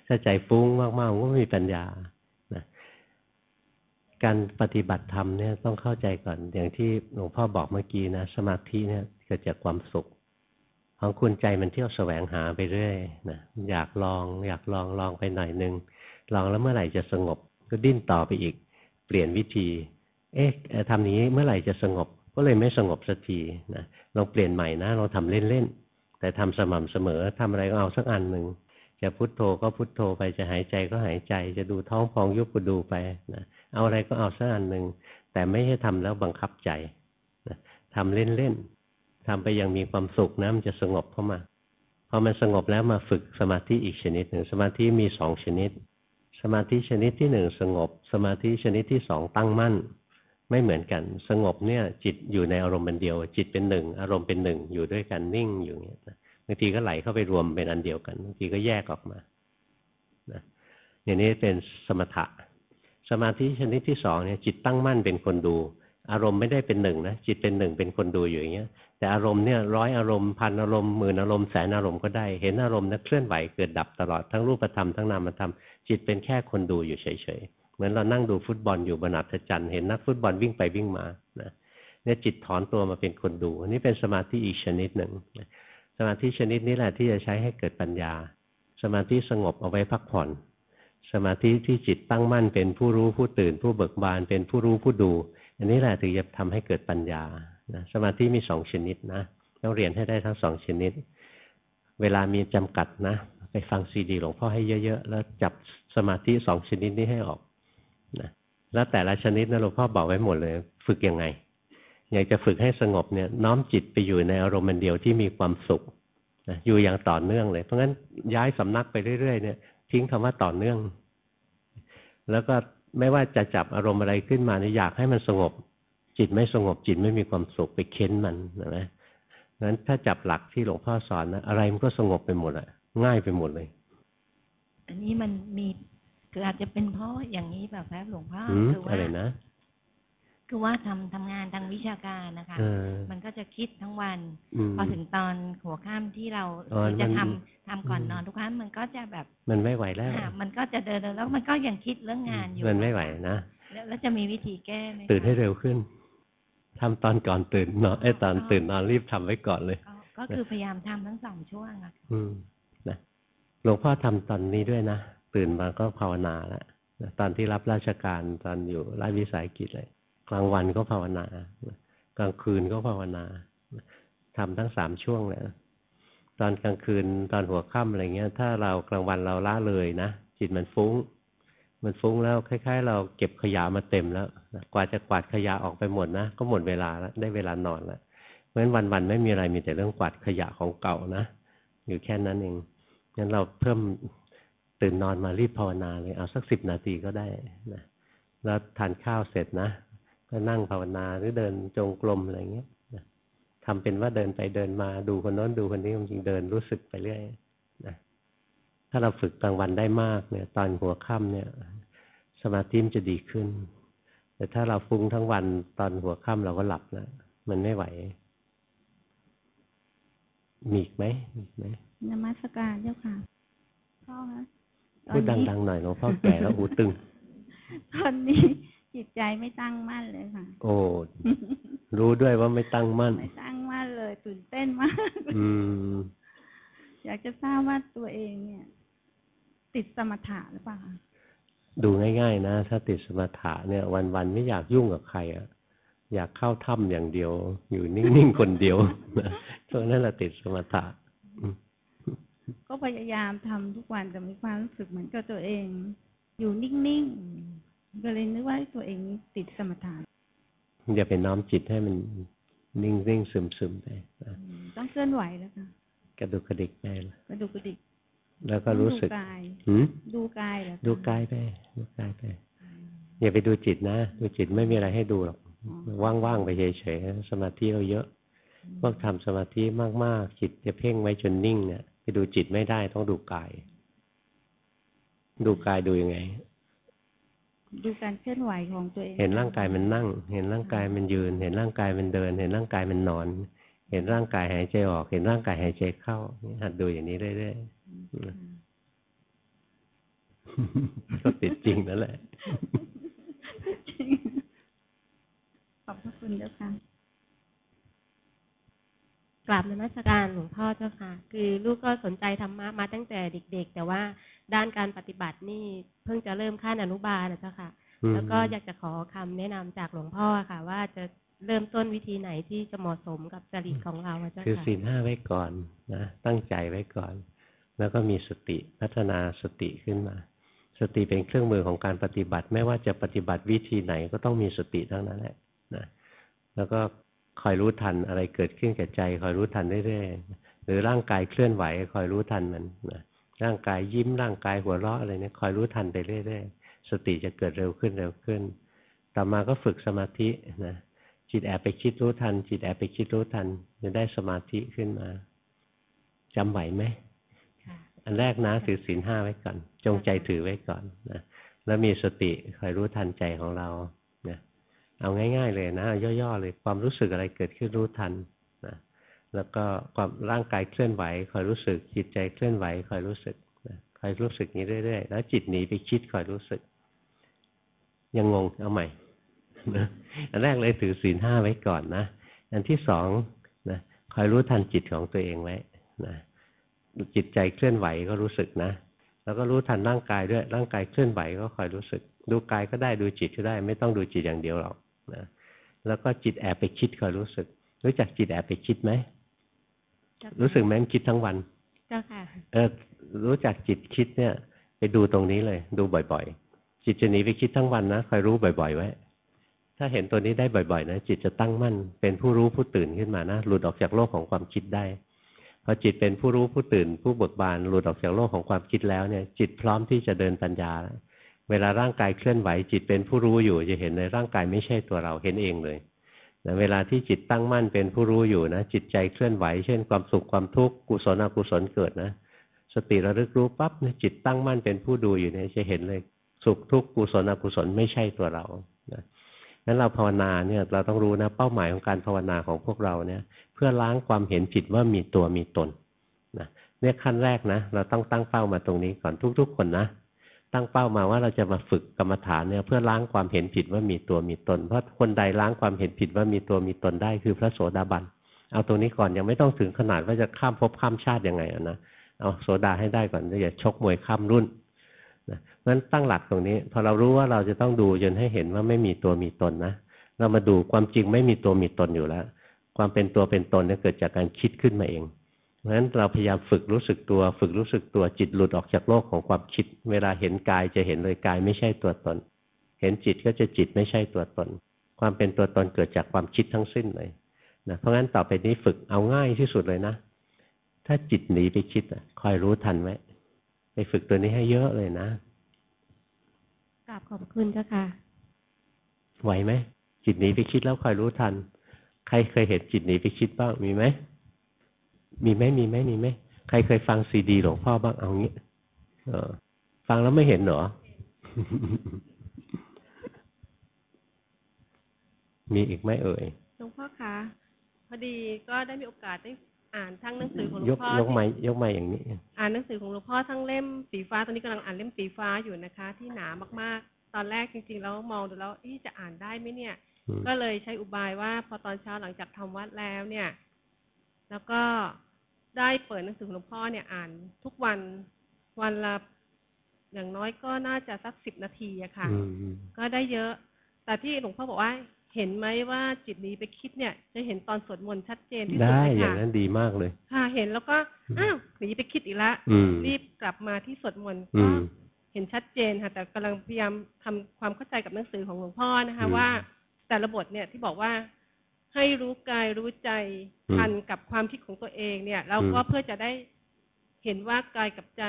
ถ้าใจฟุ้งมากๆมันก็ไม่มีปัญญานะการปฏิบัติธรรมเนี่ยต้องเข้าใจก่อน อย่างที่หลวงพ่อบอกเมื่อกี้นะ สมาธิเนี่ยเกิดจากความสุข ของคุณใจมันเที่ยวแสวงหาไปเรื่อยนะอยากลองอยากลองลองไปหน่อยนึงลองแล้วเมื่อไหร่จะสงบก็ดิ้นต่อไปอีก เปลี่ยนวิธี เอ๊ะเอ่อทำนี้เมื่อไหร่จะสงบ ก็เลยไม่สงบสักทีนะลองเปลี่ยนใหม่นะลองทำเล่นๆแต่ทำสม่ำเสมอทำอะไรก็เอาสักอันหนึ่งจะพุโทโธก็พุโทโธไปจะหายใจก็หายใจ จะดูท้องพองยุบก็ดูไปนะเอาอะไรก็เอาสักอันหนึ่งแต่ไม่ใช่ทำแล้วบังคับใจนะทำเล่นๆทำไปอยังมีความสุขนะมันจะสงบเข้ามาพอมันสงบแล้วมาฝึกสมาธิอีกชนิดหนึ่งสมาธิมีสองชนิด สมาธิชนิดที่หนึ่งสงบ สมาธิชนิดที่สองตั้งมั่น ไม่เหมือนกัน สงบเนี่ย จิตอยู่ในอารมณ์เป็นเดียว จิตเป็นหนึ่ง อารมณ์เป็นหนึ่ง อยู่ด้วยกันนิ่งอยู่อย่างเงี้ยบางทีก็ไหลเข้าไปรวมเป็นอันเดียวกันบางทีก็แยกออกมานะอย่างนี้เป็นสมถะ สมาธิชนิดที่สองเนี่ยจิตตั้งมั่นเป็นคนดู อารมณ์ไม่ได้เป็นหนึ่งนะจิตเป็นหนึ่งเป็นคนดูอยู่อย่างเงี้ย แต่อารมณ์เนี่ยร้อยอารมณ์พันอารมณ์หมื่นอารมณ์แสนอารมณ์ก็ได้ เห็นอารมณ์นะเคลื่อนไหวเกิดดับตลอดทั้งรูปธรรมทั้งนามธรรมจิตเป็นแค่คนดูอยู่เฉยๆ เหมือนเรานั่งดูฟุตบอลอยู่บนอัศจรรย์เห็นนักฟุตบอลวิ่งไปวิ่งมานะเนี่ยจิตถอนตัวมาเป็นคนดู อันนี้เป็นสมาธิอีกชนิดหนึ่งสมาธิชนิดนี้แหละที่จะใช้ให้เกิดปัญญา สมาธิสงบเอาไว้พักผ่อน สมาธิที่จิตตั้งมั่นเป็นผู้รู้ผู้ตื่น ผู้เบิกบานเป็นผู้รู้ผู้ดู อันนี้แหละถึงจะทำให้เกิดปัญญานะสมาธิมีสองชนิดนะต้องเรียนให้ได้ทั้งสองชนิด เวลามีจำกัดนะ ไปฟังซีดีหลวงพ่อให้เยอะๆ แล้วจับสมาธิสองชนิดนี้ให้ออก นะแล้วแต่ละชนิดนะหลวงพ่อบอกไว้หมดเลย ฝึกยังไง อยากจะฝึกให้สงบเนี่ย น้อมจิตไปอยู่ในอารมณ์เดียวที่มีความสุขนะอยู่อย่างต่อเนื่องเลย เพราะงั้นย้ายสำนักไปเรื่อยๆเนี่ย ทิ้งคำว่าต่อเนื่อง แล้วก็ไม่ว่าจะจับอารมณ์อะไรขึ้นมาเนี่ยอยากให้มันสงบ จิตไม่สงบจิตไม่มีความสุขไปเค้นมันนะนั้นถ้าจับหลักที่หลวงพ่อสอนนะอะไรมันก็สงบไปหมดอะง่ายไปหมดเลย อันนี้มันมี คืออาจจะเป็นเพราะอย่างนี้แบบครับหลวงพ่ออืมคือว่าอะไรนะคือว่าทำทำงานทางวิชาการนะคะเออมันก็จะคิดทั้งวันมพอถึงตอนหัวค่ำที่เราอ๋อจะมันทำทำก่อนอืมนอนทุกครั้งมันก็จะแบบ มันไม่ไหวแล้วอ่ามันก็จะเดินแล้วมันก็ยังคิดเรื่องงานอยู่ มันไม่ไหวนะแล้วแล้วจะมีวิธีแก้ไหมคะตื่นให้เร็วขึ้นทำตอนก่อนตื่นนอนไอ้ยตอนตื่นนอนรีบทำไว้ก่อนเลย ก็ก็คือพยายามทำทั้งสองช่วงอะค่ะอืมนะหลวงพ่อทำตอนนี้ด้วยนะ ตื่นมาก็ภาวนาแล้วนะตอนที่รับราชการตอนอยู่ราชวิสาหกิจเลย กลางวันก็ภาวนา กลางคืนก็ภาวนาทำทั้งสามช่วงเลยตอนกลางคืนตอนหัวค่ำอะไรเงี้ย ถ้าเรากลางวันเราละเลยนะจิตมันฟุ้ง มันฟุ้งแล้วคล้าย ๆ เราเก็บขยะมาเต็มแล้วกว่าจะกวาดขยะออกไปหมดนะก็หมดเวลาแล้วได้เวลานอนแล้วเพราะฉะนั้นวันๆไม่มีอะไรมีแต่เรื่องกวาดขยะของเก่านะอยู่แค่นั้นเองงั้นเราเพิ่ม ตื่นนอนมารีบภาวนาเลยเอาสักสิบนาทีก็ได้นะแล้วทานข้าวเสร็จนะ ก็นั่งภาวนาหรือเดินจงกรมอะไรเงี้ยนะทำเป็นว่าเดินไปเดินมาดูคนโน้นดูคนนี้จริงเดินรู้สึกไปเรื่อยนะถ้าเราฝึกกลางวันได้มากเนี่ย ตอนหัวค่ำเนี่ย สมาธิมันจะดีขึ้น แต่ถ้าเราฟุ้งทั้งวันตอนหัวค่ำเราก็หลับแล้วมันไม่ไหว มีอีกไหมมีไหมนมัสการเจ้าค่ะพ่อคะ พูดนนี้ดังๆหน่อยหลวงพ่อแก่แล้วหูตึง ตอนนี้จิตใจไม่ตั้งมั่นเลยค่ะ โอ้รู้ด้วยว่าไม่ตั้งมั่น ไม่ตั้งมั่นเลยตื่นเต้นมาก อืม อยากจะทราบว่าตัวเองเนี่ย ติดสมถะหรือเปล่าคะดูง่าย ๆ นะ ถ้าติดสมถะเนี่ย วันๆไม่อยากยุ่งกับใครอะอยากเข้าถ้ำอย่างเดียว อยู่นิ่ง ๆ คนเดียวนะตรงนั้นแหละติดสมถะอืม ก็พยายามทำทุกวันแต่มีความรู้สึกเหมือนกับตัวเอง อยู่นิ่งๆก็เลยนึกว่าตัวเองติดสมถะอย่าไปน้อมจิตให้มันนิ่งๆซึมๆไปนะอืมต้องเคลื่อนไหวแล้วค่ะกระดุกกระดิกไปกระดูกกระดิกแล้วก็รู้สึกดูกายหืมดูกายเหรอคะดูกายไป ดูกายไป อย่าไปดูจิตนะ ดูจิตไม่มีอะไรให้ดูหรอก ว่างๆไปเฉยๆสมาธิเราเยอะพวกทำสมาธิมากๆ จิตจะเพ่งไว้จนนิ่งเนี่ย ไปดูจิตไม่ได้ต้องดูกาย ดูกายดูยังไง ดูการเคลื่อนไหวของตัวเอง เห็นร่างกายมันนั่ง เห็นร่างกายมันยืน เห็นร่างกายมันเดิน เห็นร่างกายมันนอน เห็นร่างกายหายใจออก เห็นร่างกายหายใจเข้านี่หัดดูอย่างนี้เรื่อยๆก็ติดจริงนั่นแหละขอบพระคุณเจ้าค่ะ กราบนมัสการหลวงพ่อเจ้าค่ะ คือลูกก็สนใจธรรมะมาตั้งแต่เด็ก ๆ แต่ว่าด้านการปฏิบัตินี่เพิ่งจะเริ่มขั้นอนุบาลนะเจ้าค่ะอืมแล้วก็อยากจะขอคำแนะนำจากหลวงพ่อค่ะ ว่าจะเริ่มต้นวิธีไหนที่จะเหมาะสมกับจริตของเราอะเจ้าคือค่ะศีลห้าไว้ก่อนนะตั้งใจไว้ก่อน แล้วก็มีสติพัฒนาสติขึ้นมา สติเป็นเครื่องมือของการปฏิบัติ ไม่ว่าจะปฏิบัติวิธีไหนก็ต้องมีสติทั้งนั้นแหละนะแล้วก็ คอยรู้ทันอะไรเกิดขึ้นแก่ใจ คอยรู้ทันเรื่อยๆรือร่างกายเคลื่อนไหว คอยรู้ทันมันนะร่างกายยิ้มร่างกายหัวเราะอะไรเนี่ยคอยรู้ทันไปเรื่อยๆสติจะเกิดเร็วขึ้นเร็วขึ้น ต่อมาก็ฝึกสมาธินะจิตแอบไปคิดรู้ทัน จิตแอบไปคิดรู้ทันจะได้สมาธิขึ้นมาจำไหวไหมค่ะอันแรกนะถือศีลห้าไว้ก่อน จงใจถือไว้ก่อนนะแล้วมีสติคอยรู้ทันใจของเรานะ เอาง่าย ๆ เลยนะย่อๆเลยความรู้สึกอะไรเกิดขึ้นรู้ทันนะแล้วก็ความร่างกายเคลื่อนไหวคอยรู้สึกจิตใจเคลื่อนไหวคอยรู้สึกนะคอยรู้สึกนี้เรื่อยๆแล้วจิตหนีไปคิดคอยรู้สึก ยังงงเอาใหม่อันแรกเลยถือศีลห้าไว้ก่อนนะอันที่สองนะคอยรู้ทันจิตของตัวเองไว้นะจิตใจเคลื่อนไหวก็รู้สึกนะ แล้วก็รู้ทันร่างกายด้วยร่างกายเคลื่อนไหวก็คอยรู้สึก ดูกายก็ได้ดูจิตก็ได้ ไม่ต้องดูจิตอย่างเดียวหรอก นะแล้วก็จิตแอบไปคิดคอยรู้สึก รู้จักจิตแอบไปคิดไหมเจ้าค่ะรู้สึกไหมมันคิดทั้งวันเจ้าค่ะเออรู้จักจิตคิดเนี่ย ไปดูตรงนี้เลย ดูบ่อย ๆ จิตจะหนีไปคิดทั้งวันนะคอยรู้บ่อย ๆ ไว้ ถ้าเห็นตัวนี้ได้บ่อย ๆ นะจิตจะตั้งมั่น เป็นผู้รู้ผู้ตื่นขึ้นมานะหลุดออกจากโลกของความคิดได้พอจิตเป็นผู้รู้ผู้ตื่น ผู้เบิกบานหลุดออกจากโลกของความคิดแล้วเนี่ย จิตพร้อมที่จะเดินปัญญาแล้ว เวลาร่างกายเคลื่อนไหวจิตเป็นผู้รู้อยู่จะเห็นในร่างกายไม่ใช่ตัวเราเห็นเองเลยนะเวลาที่จิตตั้งมั่นเป็นผู้รู้อยู่นะจิตใจเคลื่อนไหว เช่นความสุขความทุกข์กุศลอกุศลเกิดนะ สติระลึกรู้ปั๊บเนี่ยจิตตั้งมั่นเป็นผู้ดูอยู่เนี่ยจะเห็นเลยสุขทุกข์กุศลอกุศลไม่ใช่ตัวเรานะงั้นเราภาวนาเนี่ยเราต้องรู้นะเป้าหมายของการภาวนาของพวกเราเนี่ย เพื่อล้างความเห็นผิดว่ามีตัวมีตนนะเนี่ยขั้นแรกนะ เราต้องตั้งเป้ามาตรงนี้ก่อนทุก ๆ คนนะ ตั้งเป้ามาว่าเราจะมาฝึกกรรมฐานเนี่ยเพื่อล้างความเห็นผิดว่ามีตัวมีตน เพราะคนใดล้างความเห็นผิดว่ามีตัวมีตนได้คือพระโสดาบัน เอาตรงนี้ก่อนยังไม่ต้องถึงขนาดว่าจะข้ามภพข้ามชาติยังไงอะนะเอาโสดาให้ได้ก่อนอย่าชกมวยข้ามรุ่นนะเพราะฉะนั้นตั้งหลักตรงนี้ พอเรารู้ว่าเราจะต้องดูจนให้เห็นว่าไม่มีตัวมีตนนะเรามาดูความจริงไม่มีตัวมีตนอยู่แล้ว ความเป็นตัวเป็นตนเนี่ยเกิดจากการคิดขึ้นมาเอง เพราะฉะนั้นเราพยายามฝึกรู้สึกตัว ฝึกรู้สึกตัวจิตหลุดออกจากโลกของความคิด เวลาเห็นกายจะเห็นเลยกายไม่ใช่ตัวตน เห็นจิตก็จะจิตไม่ใช่ตัวตน ความเป็นตัวตนเกิดจากความคิดทั้งสิ้นเลยนะเพราะงั้นต่อไปนี้ฝึกเอาง่ายที่สุดเลยนะ ถ้าจิตหนีไปคิดอะคอยรู้ทันไว้ไปฝึกตัวนี้ให้เยอะเลยนะกราบขอบคุณเจ้าค่ะไหวไหมจิตหนีไปคิดแล้วคอยรู้ทัน ใครเคยเห็นจิตหนีไปคิดบ้างมีไหม มีไหมมีไหมมีไหมใครเคยฟังซีดีหลวงพ่อบ้างเอางี้เออฟังแล้วไม่เห็นเหรอ มีอีกไหมเอ่ยหลวงพ่อคะพอดีก็ได้มีโอกาสได้อ่านทั้งหนังสือของหลยวกงพ่อยกไม้ยกไม้อย่างนี้ อ่านหนังสือของหลวงพ่อทั้งเล่มสีฟ้าตอนนี้กำลังอ่านเล่มสีฟ้าอยู่นะคะ ที่หนามากๆ ตอนแรกจริงๆแล้วมองดูแล้วเอ๊ะจะอ่านได้ไหมเนี่ยอืมก็เลยใช้อุบายว่า พอตอนเช้าหลังจากทำวัดแล้วเนี่ย แล้วก็ ได้เปิดหนังสือของหลวงพ่อเนี่ยอ่านทุกวันวันละอย่างน้อยก็น่าจะสักสิบนาทีอะค่ะอืมก็ได้เยอะ แต่ที่หลวงพ่อบอกว่า เห็นไหมว่าจิตหนี้ไปคิดเนี่ย จะเห็นตอนสวดมนต์ชัดเจนที่สุดได้เลยอย่างค่ะนั้นดีมากเลย ค่ะ เห็นแล้วก็อ้าวหนีไปคิดอีกแล้วอืมรีบกลับมาที่สวดมนต์อืก็มเห็นชัดเจนค่ะ แต่กำลังพยายามทำความเข้าใจกับหนังสือของหลวงพ่อนะคะอืมว่า แต่ละบทเนี่ยที่บอกว่า ให้รู้กายรู้ใจอืมทันกับความคิดของตัวเองเนี่ยเราก็อืมเพื่อจะได้เห็นว่ากายกับใจ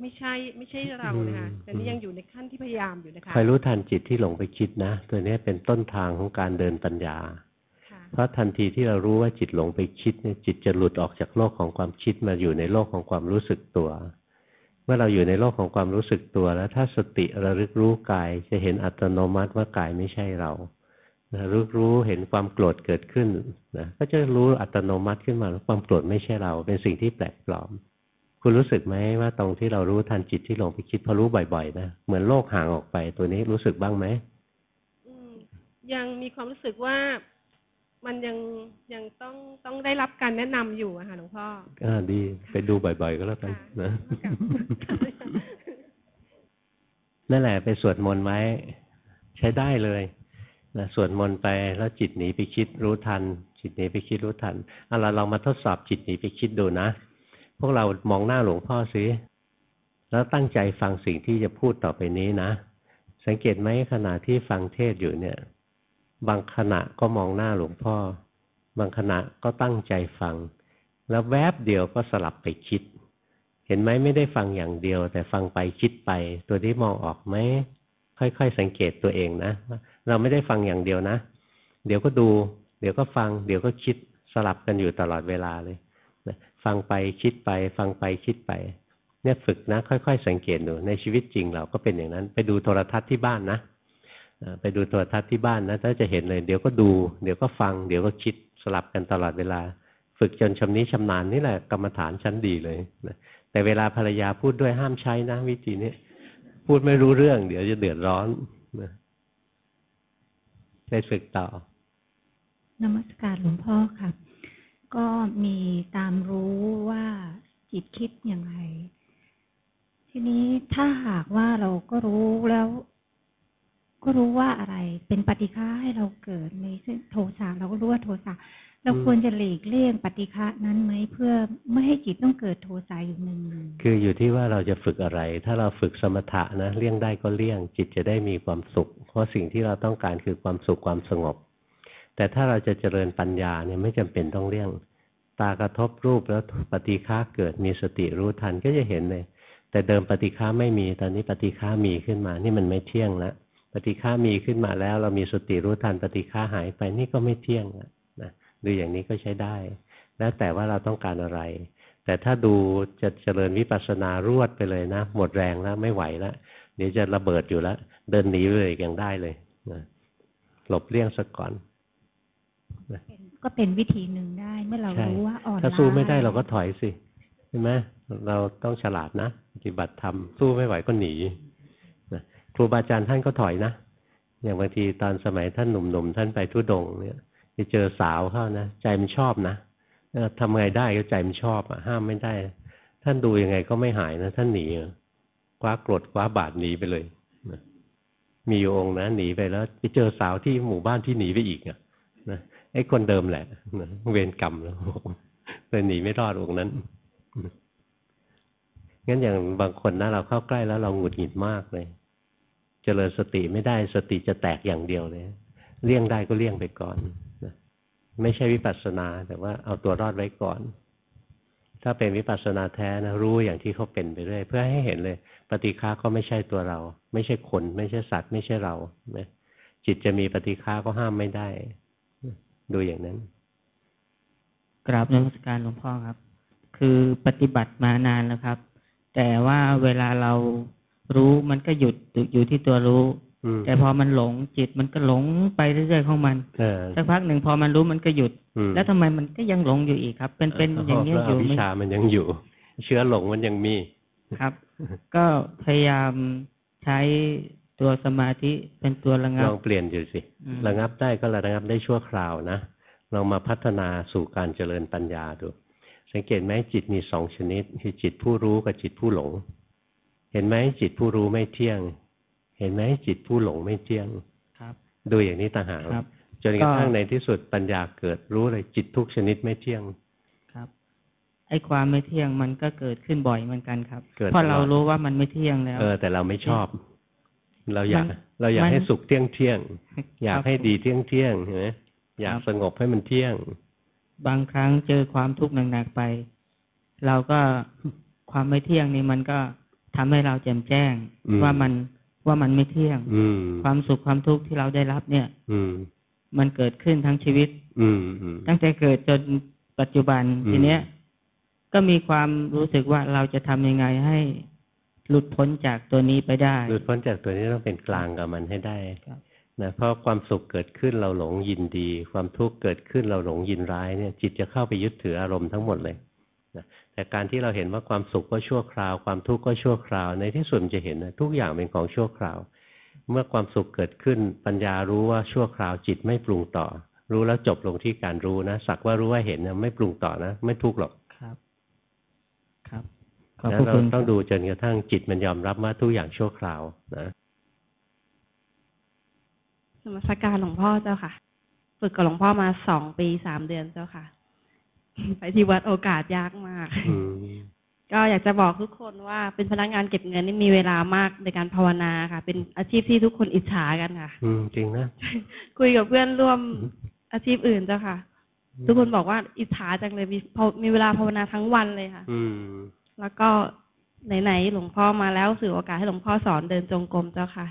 ไม่ใช่ ไม่ใช่เรานะคะอืมแต่นี่ยังอยู่ในขั้นที่พยายามอยู่นะคะคอยรู้ทันจิตที่หลงไปคิดนะ ตัวนี้เป็นต้นทางของการเดินปัญญาค่ะเพราะทันทีที่เรารู้ว่าจิตหลงไปคิดเนี่ยจิตจะหลุดออกจากโลกของความคิดมาอยู่ในโลกของความรู้สึกตัว เมื่อเราอยู่ในโลกของความรู้สึกตัวแล้ว ถ้าสติระลึกรู้กายจะเห็นอัตโนมัติว่ากายไม่ใช่เรา นะระลึกรู้เห็นความโกรธเกิดขึ้นนะก็จะรู้อัตโนมัติขึ้นมาว่าความโกรธไม่ใช่เรา เป็นสิ่งที่แปลกปลอม คุณรู้สึกไหมว่าตรงที่เรารู้ทันจิตที่หลงไปคิดพอรู้บ่อยๆนะเหมือนโลกห่างออกไปตัวนี้รู้สึกบ้างไหมอืมยังมีความรู้สึกว่ามันยังยังต้องต้องได้รับการแนะนำอยู่อะค่ะหลวงพ่ออ่าดีไปดูบ่อยๆก็แล้วกันค่ะนะค่ะนั่นแหละไปสวดมนต์ไว้ ใช้ได้เลย นะสวดมนต์ไปแล้วจิตหนีไปคิดรู้ทัน จิตหนีไปคิดรู้ทันเอาเราลองมาทดสอบจิตหนีไปคิดดูนะ พวกเรามองหน้าหลวงพ่อสิแล้วตั้งใจฟังสิ่งที่จะพูดต่อไปนี้นะ สังเกตไหมขณะที่ฟังเทศอยู่เนี่ย บางขณะก็มองหน้าหลวงพ่อ บางขณะก็ตั้งใจฟัง แล้วแวบเดียวก็สลับไปคิด เห็นไหมไม่ได้ฟังอย่างเดียว แต่ฟังไปคิดไป ตัวที่มองออกไหมค่อยๆ สังเกตตัวเองนะ เราไม่ได้ฟังอย่างเดียวนะ เดี๋ยวก็ดู เดี๋ยวก็ฟัง เดี๋ยวก็คิดสลับกันอยู่ตลอดเวลาเลยฟังไปคิดไป ฟังไปคิดไป เนี่ยฝึกนะ ค่อย ๆ สังเกตดูในชีวิตจริงเราก็เป็นอย่างนั้น ไปดูโทรทัศน์ที่บ้านนะไปดูโทรทัศน์ที่บ้านนะถ้าจะเห็นเลย เดี๋ยวก็ดู เดี๋ยวก็ฟัง เดี๋ยวก็คิดสลับกันตลอดเวลา ฝึกจนชำนิชำนาญนี่แหละกรรมฐานชั้นดีเลยแต่เวลาภรรยาพูดด้วยห้ามใช้นะวิธีนี้พูดไม่รู้เรื่อง เดี๋ยวจะเดือดร้อน ไปฝึกต่อนมัสการหลวงพ่อครับ ก็มีตามรู้ว่าจิตคิดอย่างไร ทีนี้ถ้าหากว่าเราก็รู้แล้ว ก็รู้ว่าอะไร เป็นปฏิฆาให้เราเกิดในโทสะเราก็รู้ว่าโทสะ เราควรจะหลีกเลี่ยงปฏิฆะนั้นไหมเพื่อไม่ให้จิตต้องเกิดโทสะอยู่หนึ่งคืออยู่ที่ว่าเราจะฝึกอะไร ถ้าเราฝึกสมถะนะเลี่ยงได้ก็เลี่ยง จิตจะได้มีความสุข เพราะสิ่งที่เราต้องการคือความสุขความสงบ แต่ถ้าเราจะเจริญปัญญาเนี่ยไม่จำเป็นต้องเลี่ยง ตากระทบรูปแล้วปฏิฆาเกิดมีสติรู้ทันก็จะเห็นเลยแต่เดิมปฏิฆาไม่มีตอนนี้ปฏิฆามีขึ้นมา นี่มันไม่เที่ยงแล้วปฏิฆามีขึ้นมาแล้ว เรามีสติรู้ทันปฏิฆาหายไปนี่ก็ไม่เที่ยงแล้ว ดูอย่างนี้ก็ใช้ได้ แล้วแต่ว่าเราต้องการอะไร แต่ถ้าดูจะเจริญวิปัสสนารวดไปเลยนะ หมดแรงแล้วไม่ไหวแล้วเดี๋ยวจะระเบิดอยู่แล้ว เดินหนีเลยยังได้เลยนะหลบเลี่ยงสักก่อนนะก็เป็นวิธีหนึ่งได้เมื่อเรารู้ว่าอ่อนถ้าสู้ไม่ได้เราก็ถอยสิใช่ไหมเราต้องฉลาดนะปฏิบัติธรรมสู้ไม่ไหวก็หนีนะครูบาอาจารย์ท่านก็ถอยนะอย่างบางทีตอนสมัยท่านหนุ่มๆท่านไปทุดงเนี่ย ไปเจอสาวเข้านะใจมันชอบนะทำไงได้ก็ใจมันชอบอะห้ามไม่ได้ ท่านดูยังไงก็ไม่หายนะ ท่านหนีคว้ากรดคว้าบาดหนีไปเลยมีอยู่องค์นะหนีไปแล้ว ไปเจอสาวที่หมู่บ้านที่หนีไปอีกอะนะไอ้คนเดิมแหละเวรกรรมแล้วเลยหนีไม่รอดองค์นั้นงั้นอย่างบางคนนะเราเข้าใกล้แล้วเราหงุดหงิดมากเลยเจริญสติไม่ได้สติจะแตกอย่างเดียวเลยเลี่ยงได้ก็เลี่ยงไปก่อน ไม่ใช่วิปัสสนา แต่ว่าเอาตัวรอดไว้ก่อน ถ้าเป็นวิปัสสนาแท้นะรู้อย่างที่เขาเป็นไปเรื่อยเพื่อให้เห็นเลย ปฏิฆาก็ไม่ใช่ตัวเรา ไม่ใช่คน ไม่ใช่สัตว์ ไม่ใช่เราจิตจะมีปฏิฆาก็ห้ามไม่ได้ ดูอย่างนั้น กราบนมัสการหลวงพ่อครับ คือปฏิบัติมานานแล้วครับ แต่ว่าเวลาเรารู้มันก็หยุดอยู่ที่ตัวรู้ แต่พอมันหลงจิตมันก็หลงไปเรื่อยๆของมันสักพักหนึ่งพอมันรู้มันก็หยุด แล้วทำไมมันก็ยังหลงอยู่อีกครับ เป็นเป็นอย่างนี้อยู่วิชามันยังอยู่ เชื้อหลงมันยังมีครับ ก็พยายามใช้ตัวสมาธิเป็นตัวระงับลองเปลี่ยนอยู่สิระงับได้ก็ระงับได้ชั่วคราวนะลองมาพัฒนาสู่การเจริญปัญญาดู สังเกตไหมจิตมีสองชนิด คือจิตผู้รู้กับจิตผู้หลง เห็นไหมจิตผู้รู้ไม่เที่ยง เห็นไหมจิตผู้หลงไม่เที่ยงครับ ดูอย่างนี้ต่างหากจนกระทั่งในที่สุดปัญญาเกิดรู้เลยจิตทุกชนิดไม่เที่ยงครับไอ้ความไม่เที่ยงมันก็เกิดขึ้นบ่อยเหมือนกันครับเพราะเรารู้ว่ามันไม่เที่ยงแล้วเออแต่เราไม่ชอบ เราอยาก เราอยากให้สุขเที่ยงเที่ยงอยากให้ดีเที่ยงเที่ยงเห็นไหมอยากสงบให้มันเที่ยง บางครั้งเจอความทุกข์หนักๆไป เราก็ความไม่เที่ยงนี่มันก็ทำให้เราแจ่มแจ้งว่ามัน ว่ามันไม่เที่ยงความสุขความทุกข์ที่เราได้รับเนี่ย อืมันเกิดขึ้นทั้งชีวิต อืตั้งแต่เกิดจนปัจจุบันทีเนี้ย ก็มีความรู้สึกว่าเราจะทำยังไงให้หลุดพ้นจากตัวนี้ไปได้ หลุดพ้นจากตัวนี้ต้องเป็นกลางกับมันให้ได้นะเพราะความสุขเกิดขึ้นเราหลงยินดี ความทุกข์เกิดขึ้นเราหลงยินร้ายเนี่ย จิตจะเข้าไปยึดถืออารมณ์ทั้งหมดเลย แต่การที่เราเห็นว่าความสุขก็ชั่วคราว ความทุกข์ก็ชั่วคราว ในที่สุดจะเห็นนะทุกอย่างเป็นของชั่วคราว เมื่อความสุขเกิดขึ้นปัญญารู้ว่าชั่วคราวจิตไม่ปรุงต่อ รู้แล้วจบลงที่การรู้นะสักว่ารู้ว่าเห็นนะไม่ปรุงต่อนะ ไม่ทุกข์หรอกครับ ครับแล้วเราต้องดูจนกระทั่งจิตมันยอมรับว่าทุกอย่างชั่วคราวนะสมสการหลวงพ่อเจ้าค่ะ ฝึกกับหลวงพ่อมาสองปีสามเดือนเจ้าค่ะ ไปที่วัดโอกาสยากมาก ก็อยากจะบอกทุกคนว่าเป็นพนักงานเก็บเงินนี่มีเวลามากในการภาวนาค่ะ เป็นอาชีพที่ทุกคนอิจฉากันค่ะ อืมจริงนะ คุยกับเพื่อนร่วมอาชีพอื่นเจ้าค่ะ ทุกคนบอกว่าอิจฉาจังเลยมีพอมีเวลาภาวนาทั้งวันเลยค่ะ อืม แล้วก็ไหนๆหลวงพ่อมาแล้วสื่อโอกาสให้หลวงพ่อสอนเดินจงกรมเจ้าค่ะ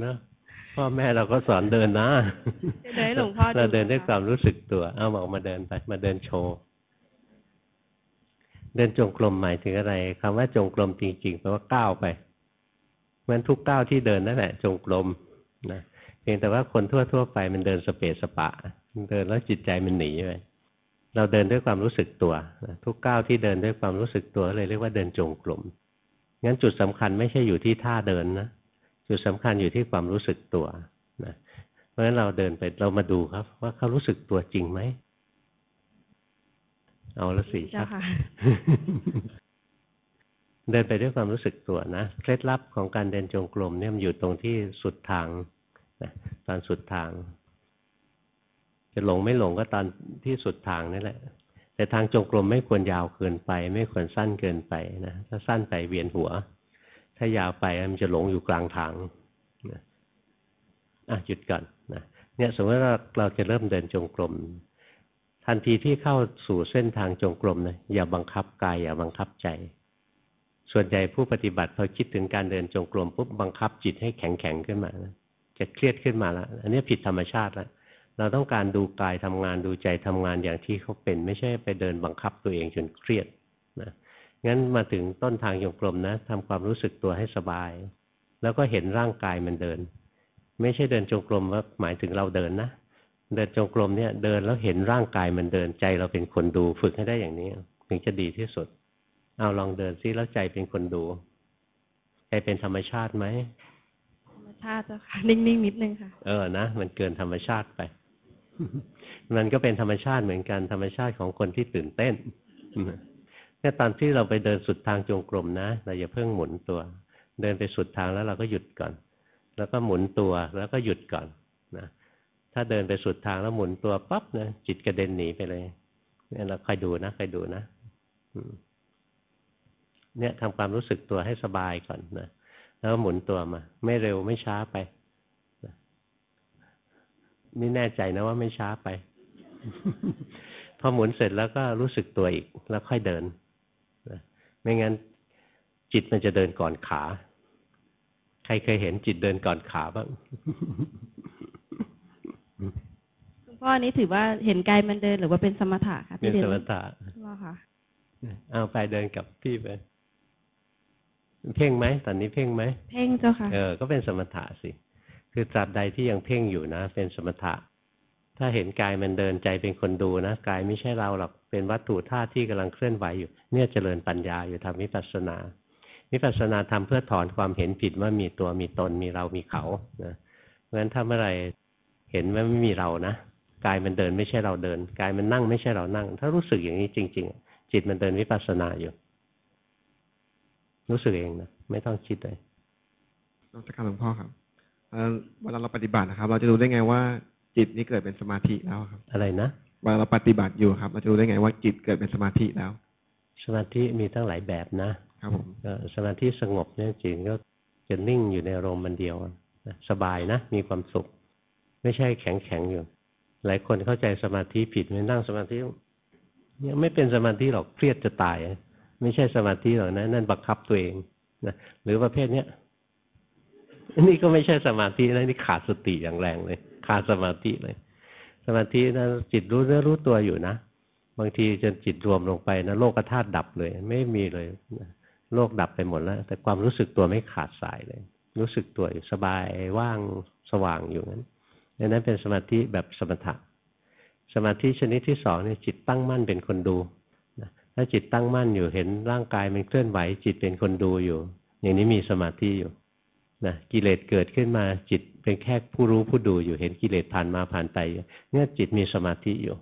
เนอะพ่อแม่เราก็สอนเดินนะเดินให้หลวงพ่อดูเราเดินด้วยค่ะความรู้สึกตัว เอาบอกมาเดินไป มาเดินโชว์ เดินจงกรมหมายถึงอะไรคำว่าจงกรมจริงๆแปลว่าก้าวไปมือนทุกก้าวที่เดินนั่นแหละจงกรมนะเพียงแต่ว่าคนทั่วๆไปมันเดินสเปสปะ เดินแล้วจิตใจมันหนีไปเราเดินด้วยความรู้สึกตัวทุกก้าวที่เดินด้วยความรู้สึกตัวเลยเรียกว่าเดินจงกรมงั้นจุดสำคัญไม่ใช่อยู่ที่ท่าเดินนะจุดสำคัญอยู่ที่ความรู้สึกตัวนะเพราะฉะนั้นเราเดินไปเรามาดูครับ ว่าเขารู้สึกตัวจริงไหม เอาละสิเจ้าค่ะเดินไปด้วยความรู้สึกตัวนะ เคล็ดลับของการเดินจงกรมเนี่ยมันอยู่ตรงที่สุดทางนะตอนสุดทาง จะหลงไม่หลงก็ตอนที่สุดทางนี่แหละ แต่ทางจงกรมไม่ควรยาวเกินไป ไม่ควรสั้นเกินไปนะถ้าสั้นไปเวียนหัว ถ้ายาวไปมันจะหลงอยู่กลางทางนะอะหยุดก่อนนะเนี่ยสมมติว่าเราจะเริ่มเดินจงกรม ทันทีที่เข้าสู่เส้นทางจงกรมนะอย่าบังคับกายอย่าบังคับใจ ส่วนใหญ่ผู้ปฏิบัติพอคิดถึงการเดินจงกรมปุ๊บบังคับจิตให้แข็งแข็งขึ้นมานะจะเครียดขึ้นมาแล้วอันนี้ผิดธรรมชาติแล้วเราต้องการดูกายทำงานดูใจทำงานอย่างที่เขาเป็น ไม่ใช่ไปเดินบังคับตัวเองจนเครียดนะงั้นมาถึงต้นทางจงกรมนะทำความรู้สึกตัวให้สบาย แล้วก็เห็นร่างกายมันเดิน ไม่ใช่เดินจงกรมว่าหมายถึงเราเดินนะ เดินจงกรมเนี่ยเดินแล้วเห็นร่างกายมันเดินใจเราเป็นคนดูฝึกให้ได้อย่างนี้ ถึงจะดีที่สุด เอาลองเดินซิแล้วใจเป็นคนดูใจเป็นธรรมชาติไหมธรรมชาติเจ้าค่ะนิ่งๆนิดนึงค่ะ เออนะมันเกินธรรมชาติไป มันก็เป็นธรรมชาติเหมือนกันธรรมชาติของคนที่ตื่นเต้นเนี่ยตอนที่เราไปเดินสุดทางจงกรมนะเราอย่าเพิ่งหมุนตัว เดินไปสุดทางแล้วเราก็หยุดก่อน แล้วก็หมุนตัวแล้วก็หยุดก่อนนะ ถ้าเดินไปสุดทางแล้วหมุนตัวปั๊บนะจิตกระเด็นหนีไปเลยเนี่ยเราคอยดูนะคอยดูนะเนี่ยทำความรู้สึกตัวให้สบายก่อนนะแล้วหมุนตัวมา ไม่เร็วไม่ช้าไปนี่แน่ใจนะว่าไม่ช้าไป พอหมุนเสร็จแล้วก็รู้สึกตัวอีก แล้วค่อยเดินนะไม่งั้นจิตมันจะเดินก่อนขา ใครเคยเห็นจิตเดินก่อนขาบ้าง คุณพ่ออันนี้ถือว่าเห็นกายมันเดินหรือว่าเป็นสมถะคะเป็นที่สเรียนมถะเหรอคะเอาไปเดินกับพี่ไปเพ่งไหมตอนนี้เพ่งไหมเพ่งเจ้าค่ะเออก็เป็นสมถะสิ คือตราบใดที่ยังเพ่งอยู่นะ เป็นสมถะ ถ้าเห็นกายมันเดินใจเป็นคนดูนะกายไม่ใช่เราหรอกเป็นวัตถุธาตุที่กำลังเคลื่อนไหวอยู่ เนี่ยเจริญปัญญาอยู่ทำวิปัสสนาวิปัสสนาทำเพื่อถอนความเห็นผิดว่ามีตัวมีตนมีเรามีเขานะเพราะฉะนั้นถ้าเมื่อไหรเห็นว่าไม่มีเรานะ กายมันเดินไม่ใช่เราเดิน กายมันนั่งไม่ใช่เรานั่ง ถ้ารู้สึกอย่างนี้จริง ๆ จิตมันเดินวิปัสสนาอยู่ รู้สึกเองนะไม่ต้องคิดเลยนมักการหลวงพ่อครับเอ่อเวลาเราปฏิบัตินะครับ เราจะรู้ได้ไงว่า จิตนี้เกิดเป็นสมาธิแล้วครับ อะไรนะเวลาเราปฏิบัติอยู่ครับ เราจะรู้ได้ไงว่าจิตเกิดเป็นสมาธิแล้ว สมาธิมีตั้งหลายแบบนะครับผมก็สมาธิสงบเนี่ยจริงก็จะนิ่งอยู่ในอารมณ์มันเดียวนะสบายนะมีความสุข ไม่ใช่แข็งแข็งอยู่ หลายคนเข้าใจสมาธิผิดไม่นั่งสมาธิเนี่ยไม่เป็นสมาธิหรอกเครียดจะตาย ไม่ใช่สมาธิหรอกนะนั่นบังคับตัวเองนะหรือประเภทเนี้ยนี่ก็ไม่ใช่สมาธินะนี่ขาดสติอย่างแรงเลย ขาดสมาธิเลย สมาธินะจิตรู้เนื้อรู้ตัวอยู่นะบางทีจนจิตรวมลงไปนะโลกธาตุดับเลย ไม่มีเลยนะโลกดับไปหมดแล้ว แต่ความรู้สึกตัวไม่ขาดสายเลย รู้สึกตัวอยู่สบายว่างสว่างอยู่นั้น ดังนั้นเป็นสมาธิแบบสมถะ สมาธิชนิดที่สองเนี่ยจิตตั้งมั่นเป็นคนดูถ้าจิตตั้งมั่นอยู่เห็นร่างกายมันเคลื่อนไหว จิตเป็นคนดูอยู่ อย่างนี้มีสมาธิอยู่นะกิเลสเกิดขึ้นมาจิตเป็นแค่ผู้รู้ผู้ดูอยู่เห็นกิเลสผ่านมาผ่านไปเนี่ยจิตมีสมาธิอยู่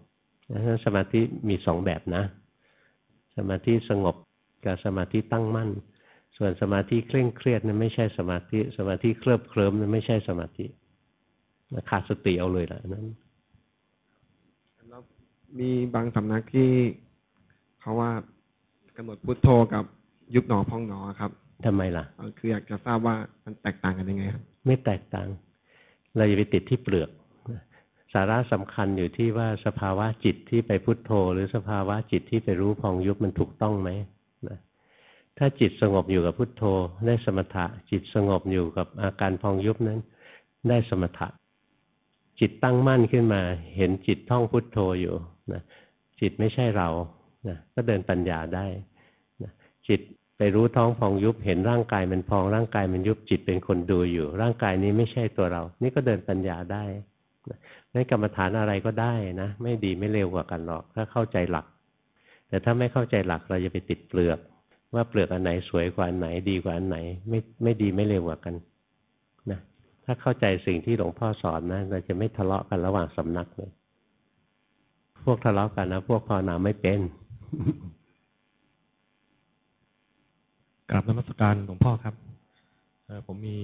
ดังนั้นสมาธิมีสองแบบนะ สมาธิสงบกับสมาธิตั้งมั่น ส่วนสมาธิเคร่งเครียดนั้นไม่ใช่สมาธิ สมาธิเคลิบเคลิ้มนั้นไม่ใช่สมาธิ ขาดสติเอาเลยล่ะนั้นแล้วมีบางสำนักที่เขาว่ากำหนดพุทโธกับยุบหนอพองหนอครับทำไมล่ะเอ่อคืออยากจะทราบว่ามันแตกต่างกันยังไงครับ ไม่แตกต่าง เราอย่าไปติดที่เปลือก สาระสำคัญอยู่ที่ว่าสภาวะจิตที่ไปพุทโธ หรือสภาวะจิตที่ไปรู้พองยุบมันถูกต้องไหมนะถ้าจิตสงบอยู่กับพุทโธ ได้สมถะ จิตสงบอยู่กับอาการพองยุบนั้น ได้สมถะ จิตตั้งมั่นขึ้นมา เห็นจิตท่องพุทโธอยู่นะจิตไม่ใช่เรานะก็เดินปัญญาได้นะจิตไปรู้ท้องพองยุบเห็นร่างกายมันพองร่างกายมันยุบจิตเป็นคนดูอยู่ ร่างกายนี้ไม่ใช่ตัวเรา นี่ก็เดินปัญญาได้นั้นกรรมฐานอะไรก็ได้นะ ไม่ดีไม่เร็วกว่ากันหรอก ถ้าเข้าใจหลัก แต่ถ้าไม่เข้าใจหลักเราจะไปติดเปลือก ว่าเปลือกอันไหนสวยกว่าอันไหนดีกว่าอันไหน ไม่ไม่ดีไม่เร็วกว่ากัน ถ้าเข้าใจสิ่งที่หลวงพ่อสอนนะเราจะไม่ทะเลาะกันระหว่างสำนักเลยพวกทะเลาะกันนะพวกภาวนาไม่เป็นกราบนมัสการหลวงพ่อครับผมมี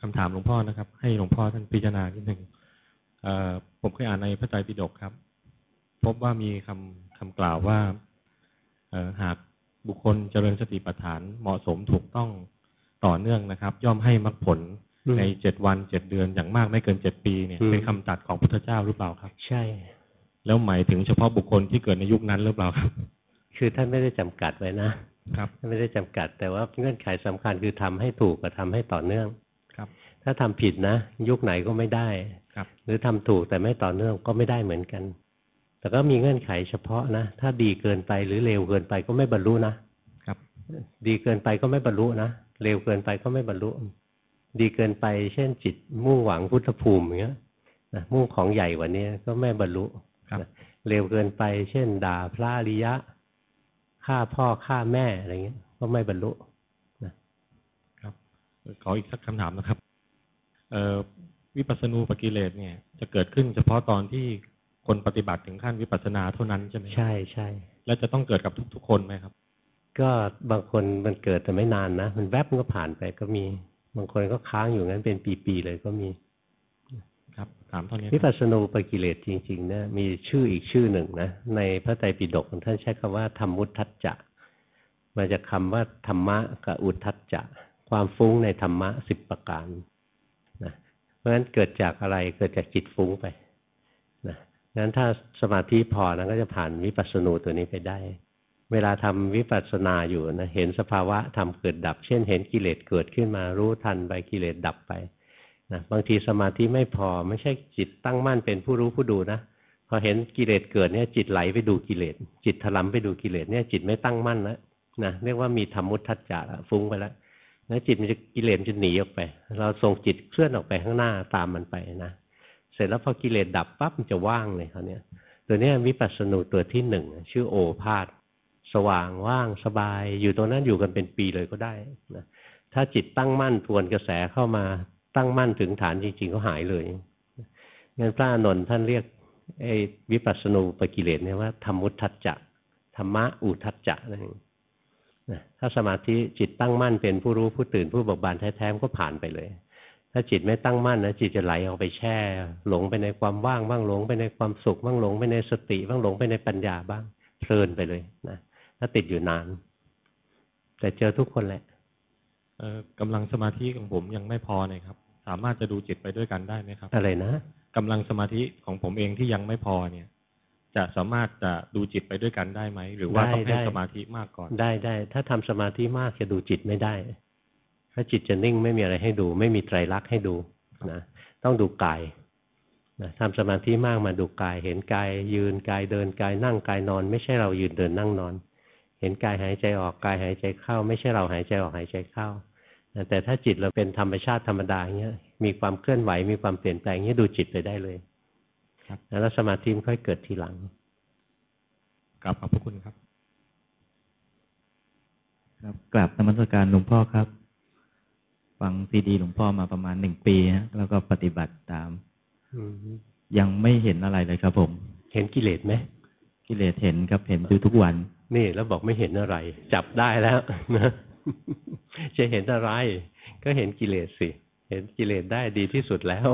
คำถามหลวงพ่อนะครับ ให้หลวงพ่อท่านพิจารณานิดหนึ่งผมเคยอ่านในพระไตรปิฎกครับ พบว่ามีคำคำกล่าวว่าหากบุคคลเจริญสติปัฏฐานเหมาะสมถูกต้องต่อเนื่องนะครับ ย่อมให้มรรคผล ในเจ็ดวันเจ็ดเดือนอย่างมากไม่เกินเจ็ดปีเนี่ยเป็นคำตัดของพุทธเจ้าหรือเปล่าครับ ใช่ แล้วหมายถึงเฉพาะบุคคลที่เกิดในยุคนั้นหรือเปล่าครับ คือท่านไม่ได้จำกัดไว้นะครับไม่ได้จำกัด แต่ว่าเงื่อนไขสำคัญคือทำให้ถูกกับทำให้ต่อเนื่องครับ ถ้าทำผิดนะ ยุคไหนก็ไม่ได้ครับ หรือทำถูกแต่ไม่ต่อเนื่องก็ไม่ได้เหมือนกัน แต่ก็มีเงื่อนไขเฉพาะนะ ถ้าดีเกินไปหรือเร็วเกินไปก็ไม่บรรลุนะครับ ดีเกินไปก็ไม่บรรลุนะเร็วเกินไปก็ไม่บรรลุ ดีเกินไป เช่นจิตมุ่งหวังพุทธภูมิอย่างเงี้ยนะมุ่งของใหญ่กว่านี้ก็ไม่บรรลุครับเร็วเกินไป เช่น ด่าพระอริยะฆ่าพ่อฆ่าแม่อะไรเงี้ย ก็ไม่บรรลุนะครับขออีกสักคำถามนะครับ เอ่อวิปัสสนูปกิเลสเนี่ย จะเกิดขึ้นเฉพาะตอนที่คนปฏิบัติถึงขั้นวิปัสสนาเท่านั้นใช่ไหมใช่ใช่แล้วจะต้องเกิดกับทุก ๆ คนไหมครับ ก็บางคนมันเกิดแต่ไม่นานนะมันแวบมันก็ผ่านไปก็มี บางคนก็ค้างอยู่งั้นเป็นปีๆเลยก็มี ครับถามเท่านี้วิปัสสนูปกิเลสจริงๆนะมีชื่ออีกชื่อหนึ่งนะในพระไตรปิฎกท่านใช้คำว่าธรรมุทัจจะมาจากคาว่าธรรมะกับอุทัจจะความฟุ้งในธรรมะสิบประการนะเพราะฉะนั้นเกิดจากอะไรเกิดจากจิตฟุ้งไปนะงั้นถ้าสมาธิพอนะก็จะผ่านวิปัสสนูตัวนี้ไปได้ เวลาทำวิปัสสนาอยู่นะเห็นสภาวะทำเกิดดับ เช่น เห็นกิเลสเกิดขึ้นมารู้ทันไปกิเลสดับไปนะบางทีสมาธิไม่พอไม่ใช่จิตตั้งมั่นเป็นผู้รู้ผู้ดูนะพอเห็นกิเลสเกิดเนี่ยจิตไหลไปดูกิเลสจิตถลำไปดูกิเลสเนี่ยจิตไม่ตั้งมั่นแล้วนะเรียกว่ามีธรรมุทัจจะฟุ้งไปแล้วแล้วจิตมันจะกิเลสจะหนีออกไป เราส่งจิตเคลื่อนออกไปข้างหน้าตามมันไปนะเสร็จแล้วพอกิเลสดับปั๊บมันจะว่างเลยเขาเนี้ยตัวนี้วิปัสสนูตัวที่หนึ่งชื่อโอภาส สว่างว่างสบาย อยู่ตรงนั้นอยู่กันเป็นปีเลยก็ได้นะถ้าจิตตั้งมั่นทวนกระแสเข้ามาตั้งมั่นถึงฐานจริง ๆ ก็หายเลยงั้นพระอนนท์ท่านเรียกไอ้วิปัสสนูปกิเลสเนี่ยว่าธรรมุทัจจะธรรมะอุทัจจะนั่นเองถ้าสมาธิจิตตั้งมั่นเป็นผู้รู้ผู้ตื่นผู้เบิกบานแท้ๆก็ผ่านไปเลย ถ้าจิตไม่ตั้งมั่นนะจิตจะไหลออกไปแช่ หลงไปในความว่างบ้างหลงไปในความสุขบ้างหลงไปในสติบ้างหลงไปในปัญญาบ้างเพลินไปเลยนะ ถ้าติดอยู่นาน แต่เจอทุกคนแหละกำลังสมาธิของผมยังไม่พอเลยครับ สามารถจะดูจิตไปด้วยกันได้ไหมครับ อะไรนะกำลังสมาธิของผมเองที่ยังไม่พอเนี่ย จะสามารถจะดูจิตไปด้วยกันได้ไหม หรือว่าต้องให้สมาธิมากก่อน ได้ได้ ถ้าทำสมาธิมากจะดูจิตไม่ได้ ถ้าจิตจะนิ่งไม่มีอะไรให้ดู ไม่มีไตรลักษณ์ให้ดูนะต้องดูกายนะทำสมาธิมากมาดูกาย เห็นกายยืนกายเดินกายนั่งกายนอน ไม่ใช่เรายืนเดินนั่งนอน เห็นกายหายใจออกกายหายใจเข้า ไม่ใช่เราหายใจออกหายใจเข้า แต่ถ้าจิตเราเป็นธรรมชาติธรรมดาอย่างเงี้ยมีความเคลื่อนไหวมีความเปลี่ยนแปลงเงี้ยดูจิตไปได้เลยแล้วสมาธิมันค่อยเกิดทีหลังกราบขอบพระคุณครับ ครับกราบนมัสการหลวงพ่อครับ ฟังซีดีหลวงพ่อมาประมาณหนึ่งปีฮะแล้วก็ปฏิบัติตามยังไม่เห็นอะไรเลยครับผม เห็นกิเลสไหมกิเลสเห็นครับเห็นดูทุกวัน นี่แล้วบอกไม่เห็นอะไร จับได้แล้วนะจะเห็นอะไร ก็เห็นกิเลสสิ เห็นกิเลสได้ดีที่สุดแล้ว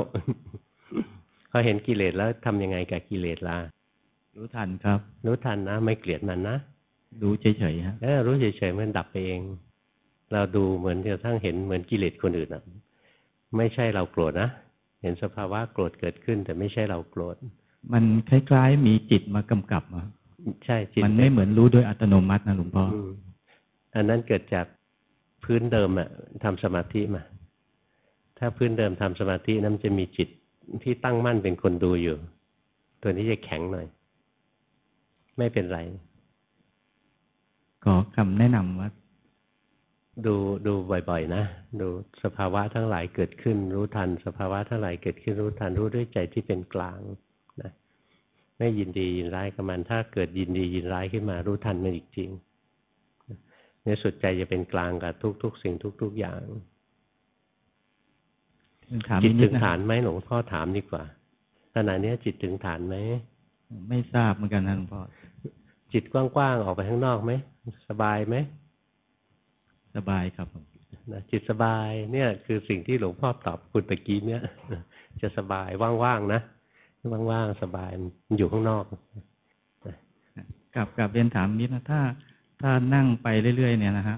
พอเห็นกิเลสแล้วทำยังไงกับกิเลสล่ะรู้ทันครับ รู้ทันนะ ไม่เกลียดมันนะรู้เฉยๆฮะเออรู้เฉยๆมันดับไปเอง เราดูเหมือนกระทั่งเห็นเหมือนกิเลสคนอื่นอะไม่ใช่เราโกรธนะเห็นสภาวะโกรธเกิดขึ้น แต่ไม่ใช่เราโกรธมันคล้ายๆ มีจิตมากำกับอะ ใช่จิตมันไม่เหมือนรู้โดยอัตโนมัตินะหลวงพ่อมอันนั้นเกิดจากพื้นเดิมอะทำสมาธิมา ถ้าพื้นเดิมทำสมาธินั้นจะมีจิตที่ตั้งมั่นเป็นคนดูอยู่ ตัวนี้จะแข็งหน่อย ไม่เป็นไรขอคำแนะนำว่า ดูดูบ่อย ๆ นะ ดูสภาวะทั้งหลายเกิดขึ้นรู้ทัน สภาวะทั้งหลายเกิดขึ้นรู้ทันรู้ด้วยใจที่เป็นกลางนะ ไม่ยินดียินร้ายกับมัน ถ้าเกิดยินดียินร้ายขึ้นมารู้ทันมันอีกจริงในสุดใจจะเป็นกลางกับทุก ๆ สิ่งทุก ๆ อย่างถามจิตนิถึดงๆนะฐานไหมหลวงพ่อถามดีกว่าขณะนี้จิตถึงฐานไหมไม่ทราบเหมือนกันนะหลวงพ่อจิตกว้างๆออกไปข้างนอกไหมสบายไหมสบายครับผมนะจิตสบายเนี่ย คือสิ่งที่หลวงพ่อตอบคุณตะกี้เนี่ย จะสบายว่างๆนะ ว่างๆสบายมันอยู่ข้างนอกกับกับเรียนถามนิดนะถ้า ถ้านั่งไปเรื่อยๆเนี่ยนะฮะ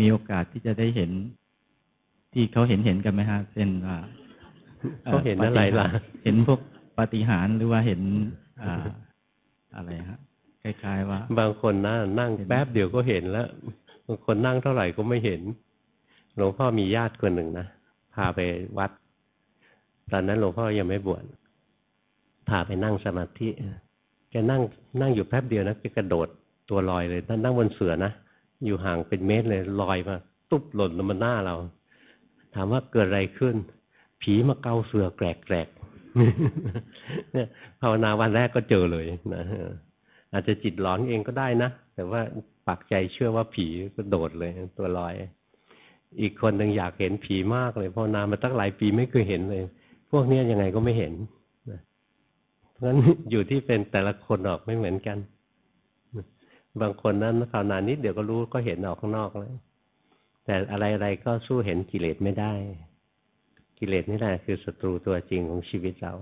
มีโอกาสที่จะได้เห็น ที่เขาเห็นเห็นกันไหมฮะเช่นว่าเขาเห็นอะไรล่ะ เห็นพวกปาฏิหาริย์หรือว่าเห็นอ่าอะไรฮะคล้ายๆว่า บางคนนะนั่งแป๊บเดียวก็เห็นแล้วบางคนนั่งเท่าไหร่ก็ไม่เห็นหลวงพ่อมีญาติคนหนึ่งนะพาไปวัด ตอนนั้นหลวงพ่อยังไม่บวช พาไปนั่งสมาธิแกนั่งนั่งอยู่แป๊บเดียวนะแกกระโดดตัวลอยเลยนั่งนั่งบนเสือนะอยู่ห่างเป็นเมตรเลยลอยมา ตุ๊บหล่นลงมาหน้าเรา ถามว่าเกิดอะไรขึ้น ผีมาเกาเสือแกรกแกรกเนี่ยภาวนาวันแรกก็เจอเลยนะอาจจะจิตหลอนเองก็ได้นะแต่ว่าปักใจเชื่อว่าผีก็โดดเลยตัวลอย อีกคนหนึ่งอยากเห็นผีมากเลยภาวนามาตั้งหลายปีไม่เคยเห็นเลย พวกนี้ยังไงก็ไม่เห็น เพราะฉะนั้นอยู่ที่เป็นแต่ละคนออกไม่เหมือนกัน บางคนนั้นภาวนานิดเดี๋ยวก็รู้ก็เห็นออกข้างนอกแล้วแต่อะไรๆก็สู้เห็นกิเลสไม่ได้ กิเลสนี่แหละคือศัตรูตัวจริงของชีวิตเรา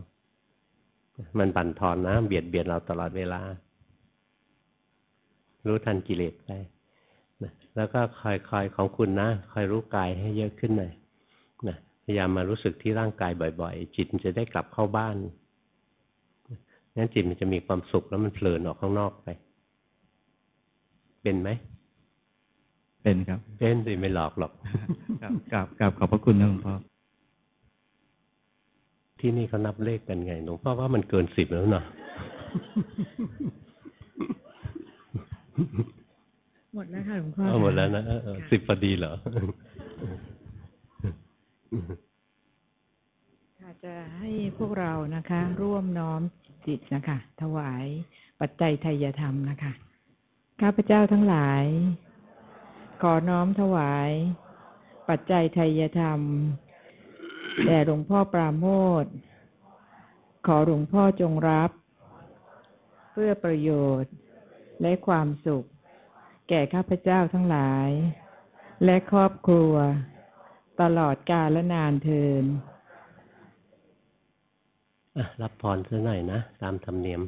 มันบั่นทอนนะเบียดเบียนเราตลอดเวลา รู้ทันกิเลสไปนะแล้วก็คอยคอยของคุณนะคอยรู้กายให้เยอะขึ้นหน่อยนะพยายามมารู้สึกที่ร่างกายบ่อย ๆ จิตจะได้กลับเข้าบ้าน งั้นจิตมันจะมีความสุขแล้วมันเพลินออกข้างนอกไป เป็นไหม เป็นครับ เป็นสิไม่หลอกหรอกกับกับกับขอบพระคุณนะหลวงพ่อที่นี่เขานับเลขกันไงหลวงพ่อว่ามันเกินสิบแล้วเนาะหมดแล้วค่ะหลวงพ่อเอาหมดแล้วนะเออเออสิบพอดีเหรอค่ะจะให้พวกเรานะคะ ร่วมน้อม จิตนะคะ ถวายปัจจัยไทยธรรมนะคะข้าพเจ้าทั้งหลาย ขอน้อมถวาย ปัจจัยไทยธรรมแด่หลวงพ่อปราโมทขอหลวงพ่อจงรับ เพื่อประโยชน์และความสุข แก่ข้าพเจ้าทั้งหลาย และครอบครัว ตลอดกาลและนานเทิน รับพรซะหน่อยนะ ตามธรรมเนียม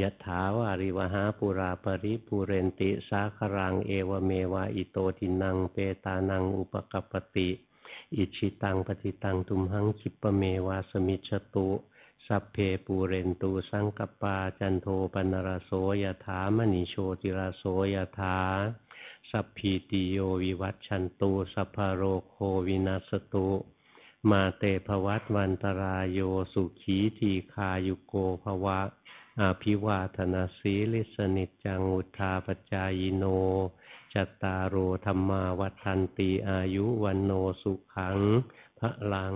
ยะถาวาริวหาปุราปริปูเรนติ สาครังเอวเมวะอิโตทินัง เปตานัง อุปกปปติ อิชิตังปฏิตังตุมหังคิปเมวาสมิจตุสัพเพปูเรนตูสังกปาจันโทปนรโสยถามณิโชติราโสยถาสัพพีติโยวิวัตชันตูสัพพโรโควินัสตุ มาเตภวัตวันตรายโยสุขีทีคายุโกภวะอาภิวาธนาสีลิสนิจจังอุทาปจายโนจัตตารโอธรรมาวัฏันตีอายุวันโนสุขังพระลัง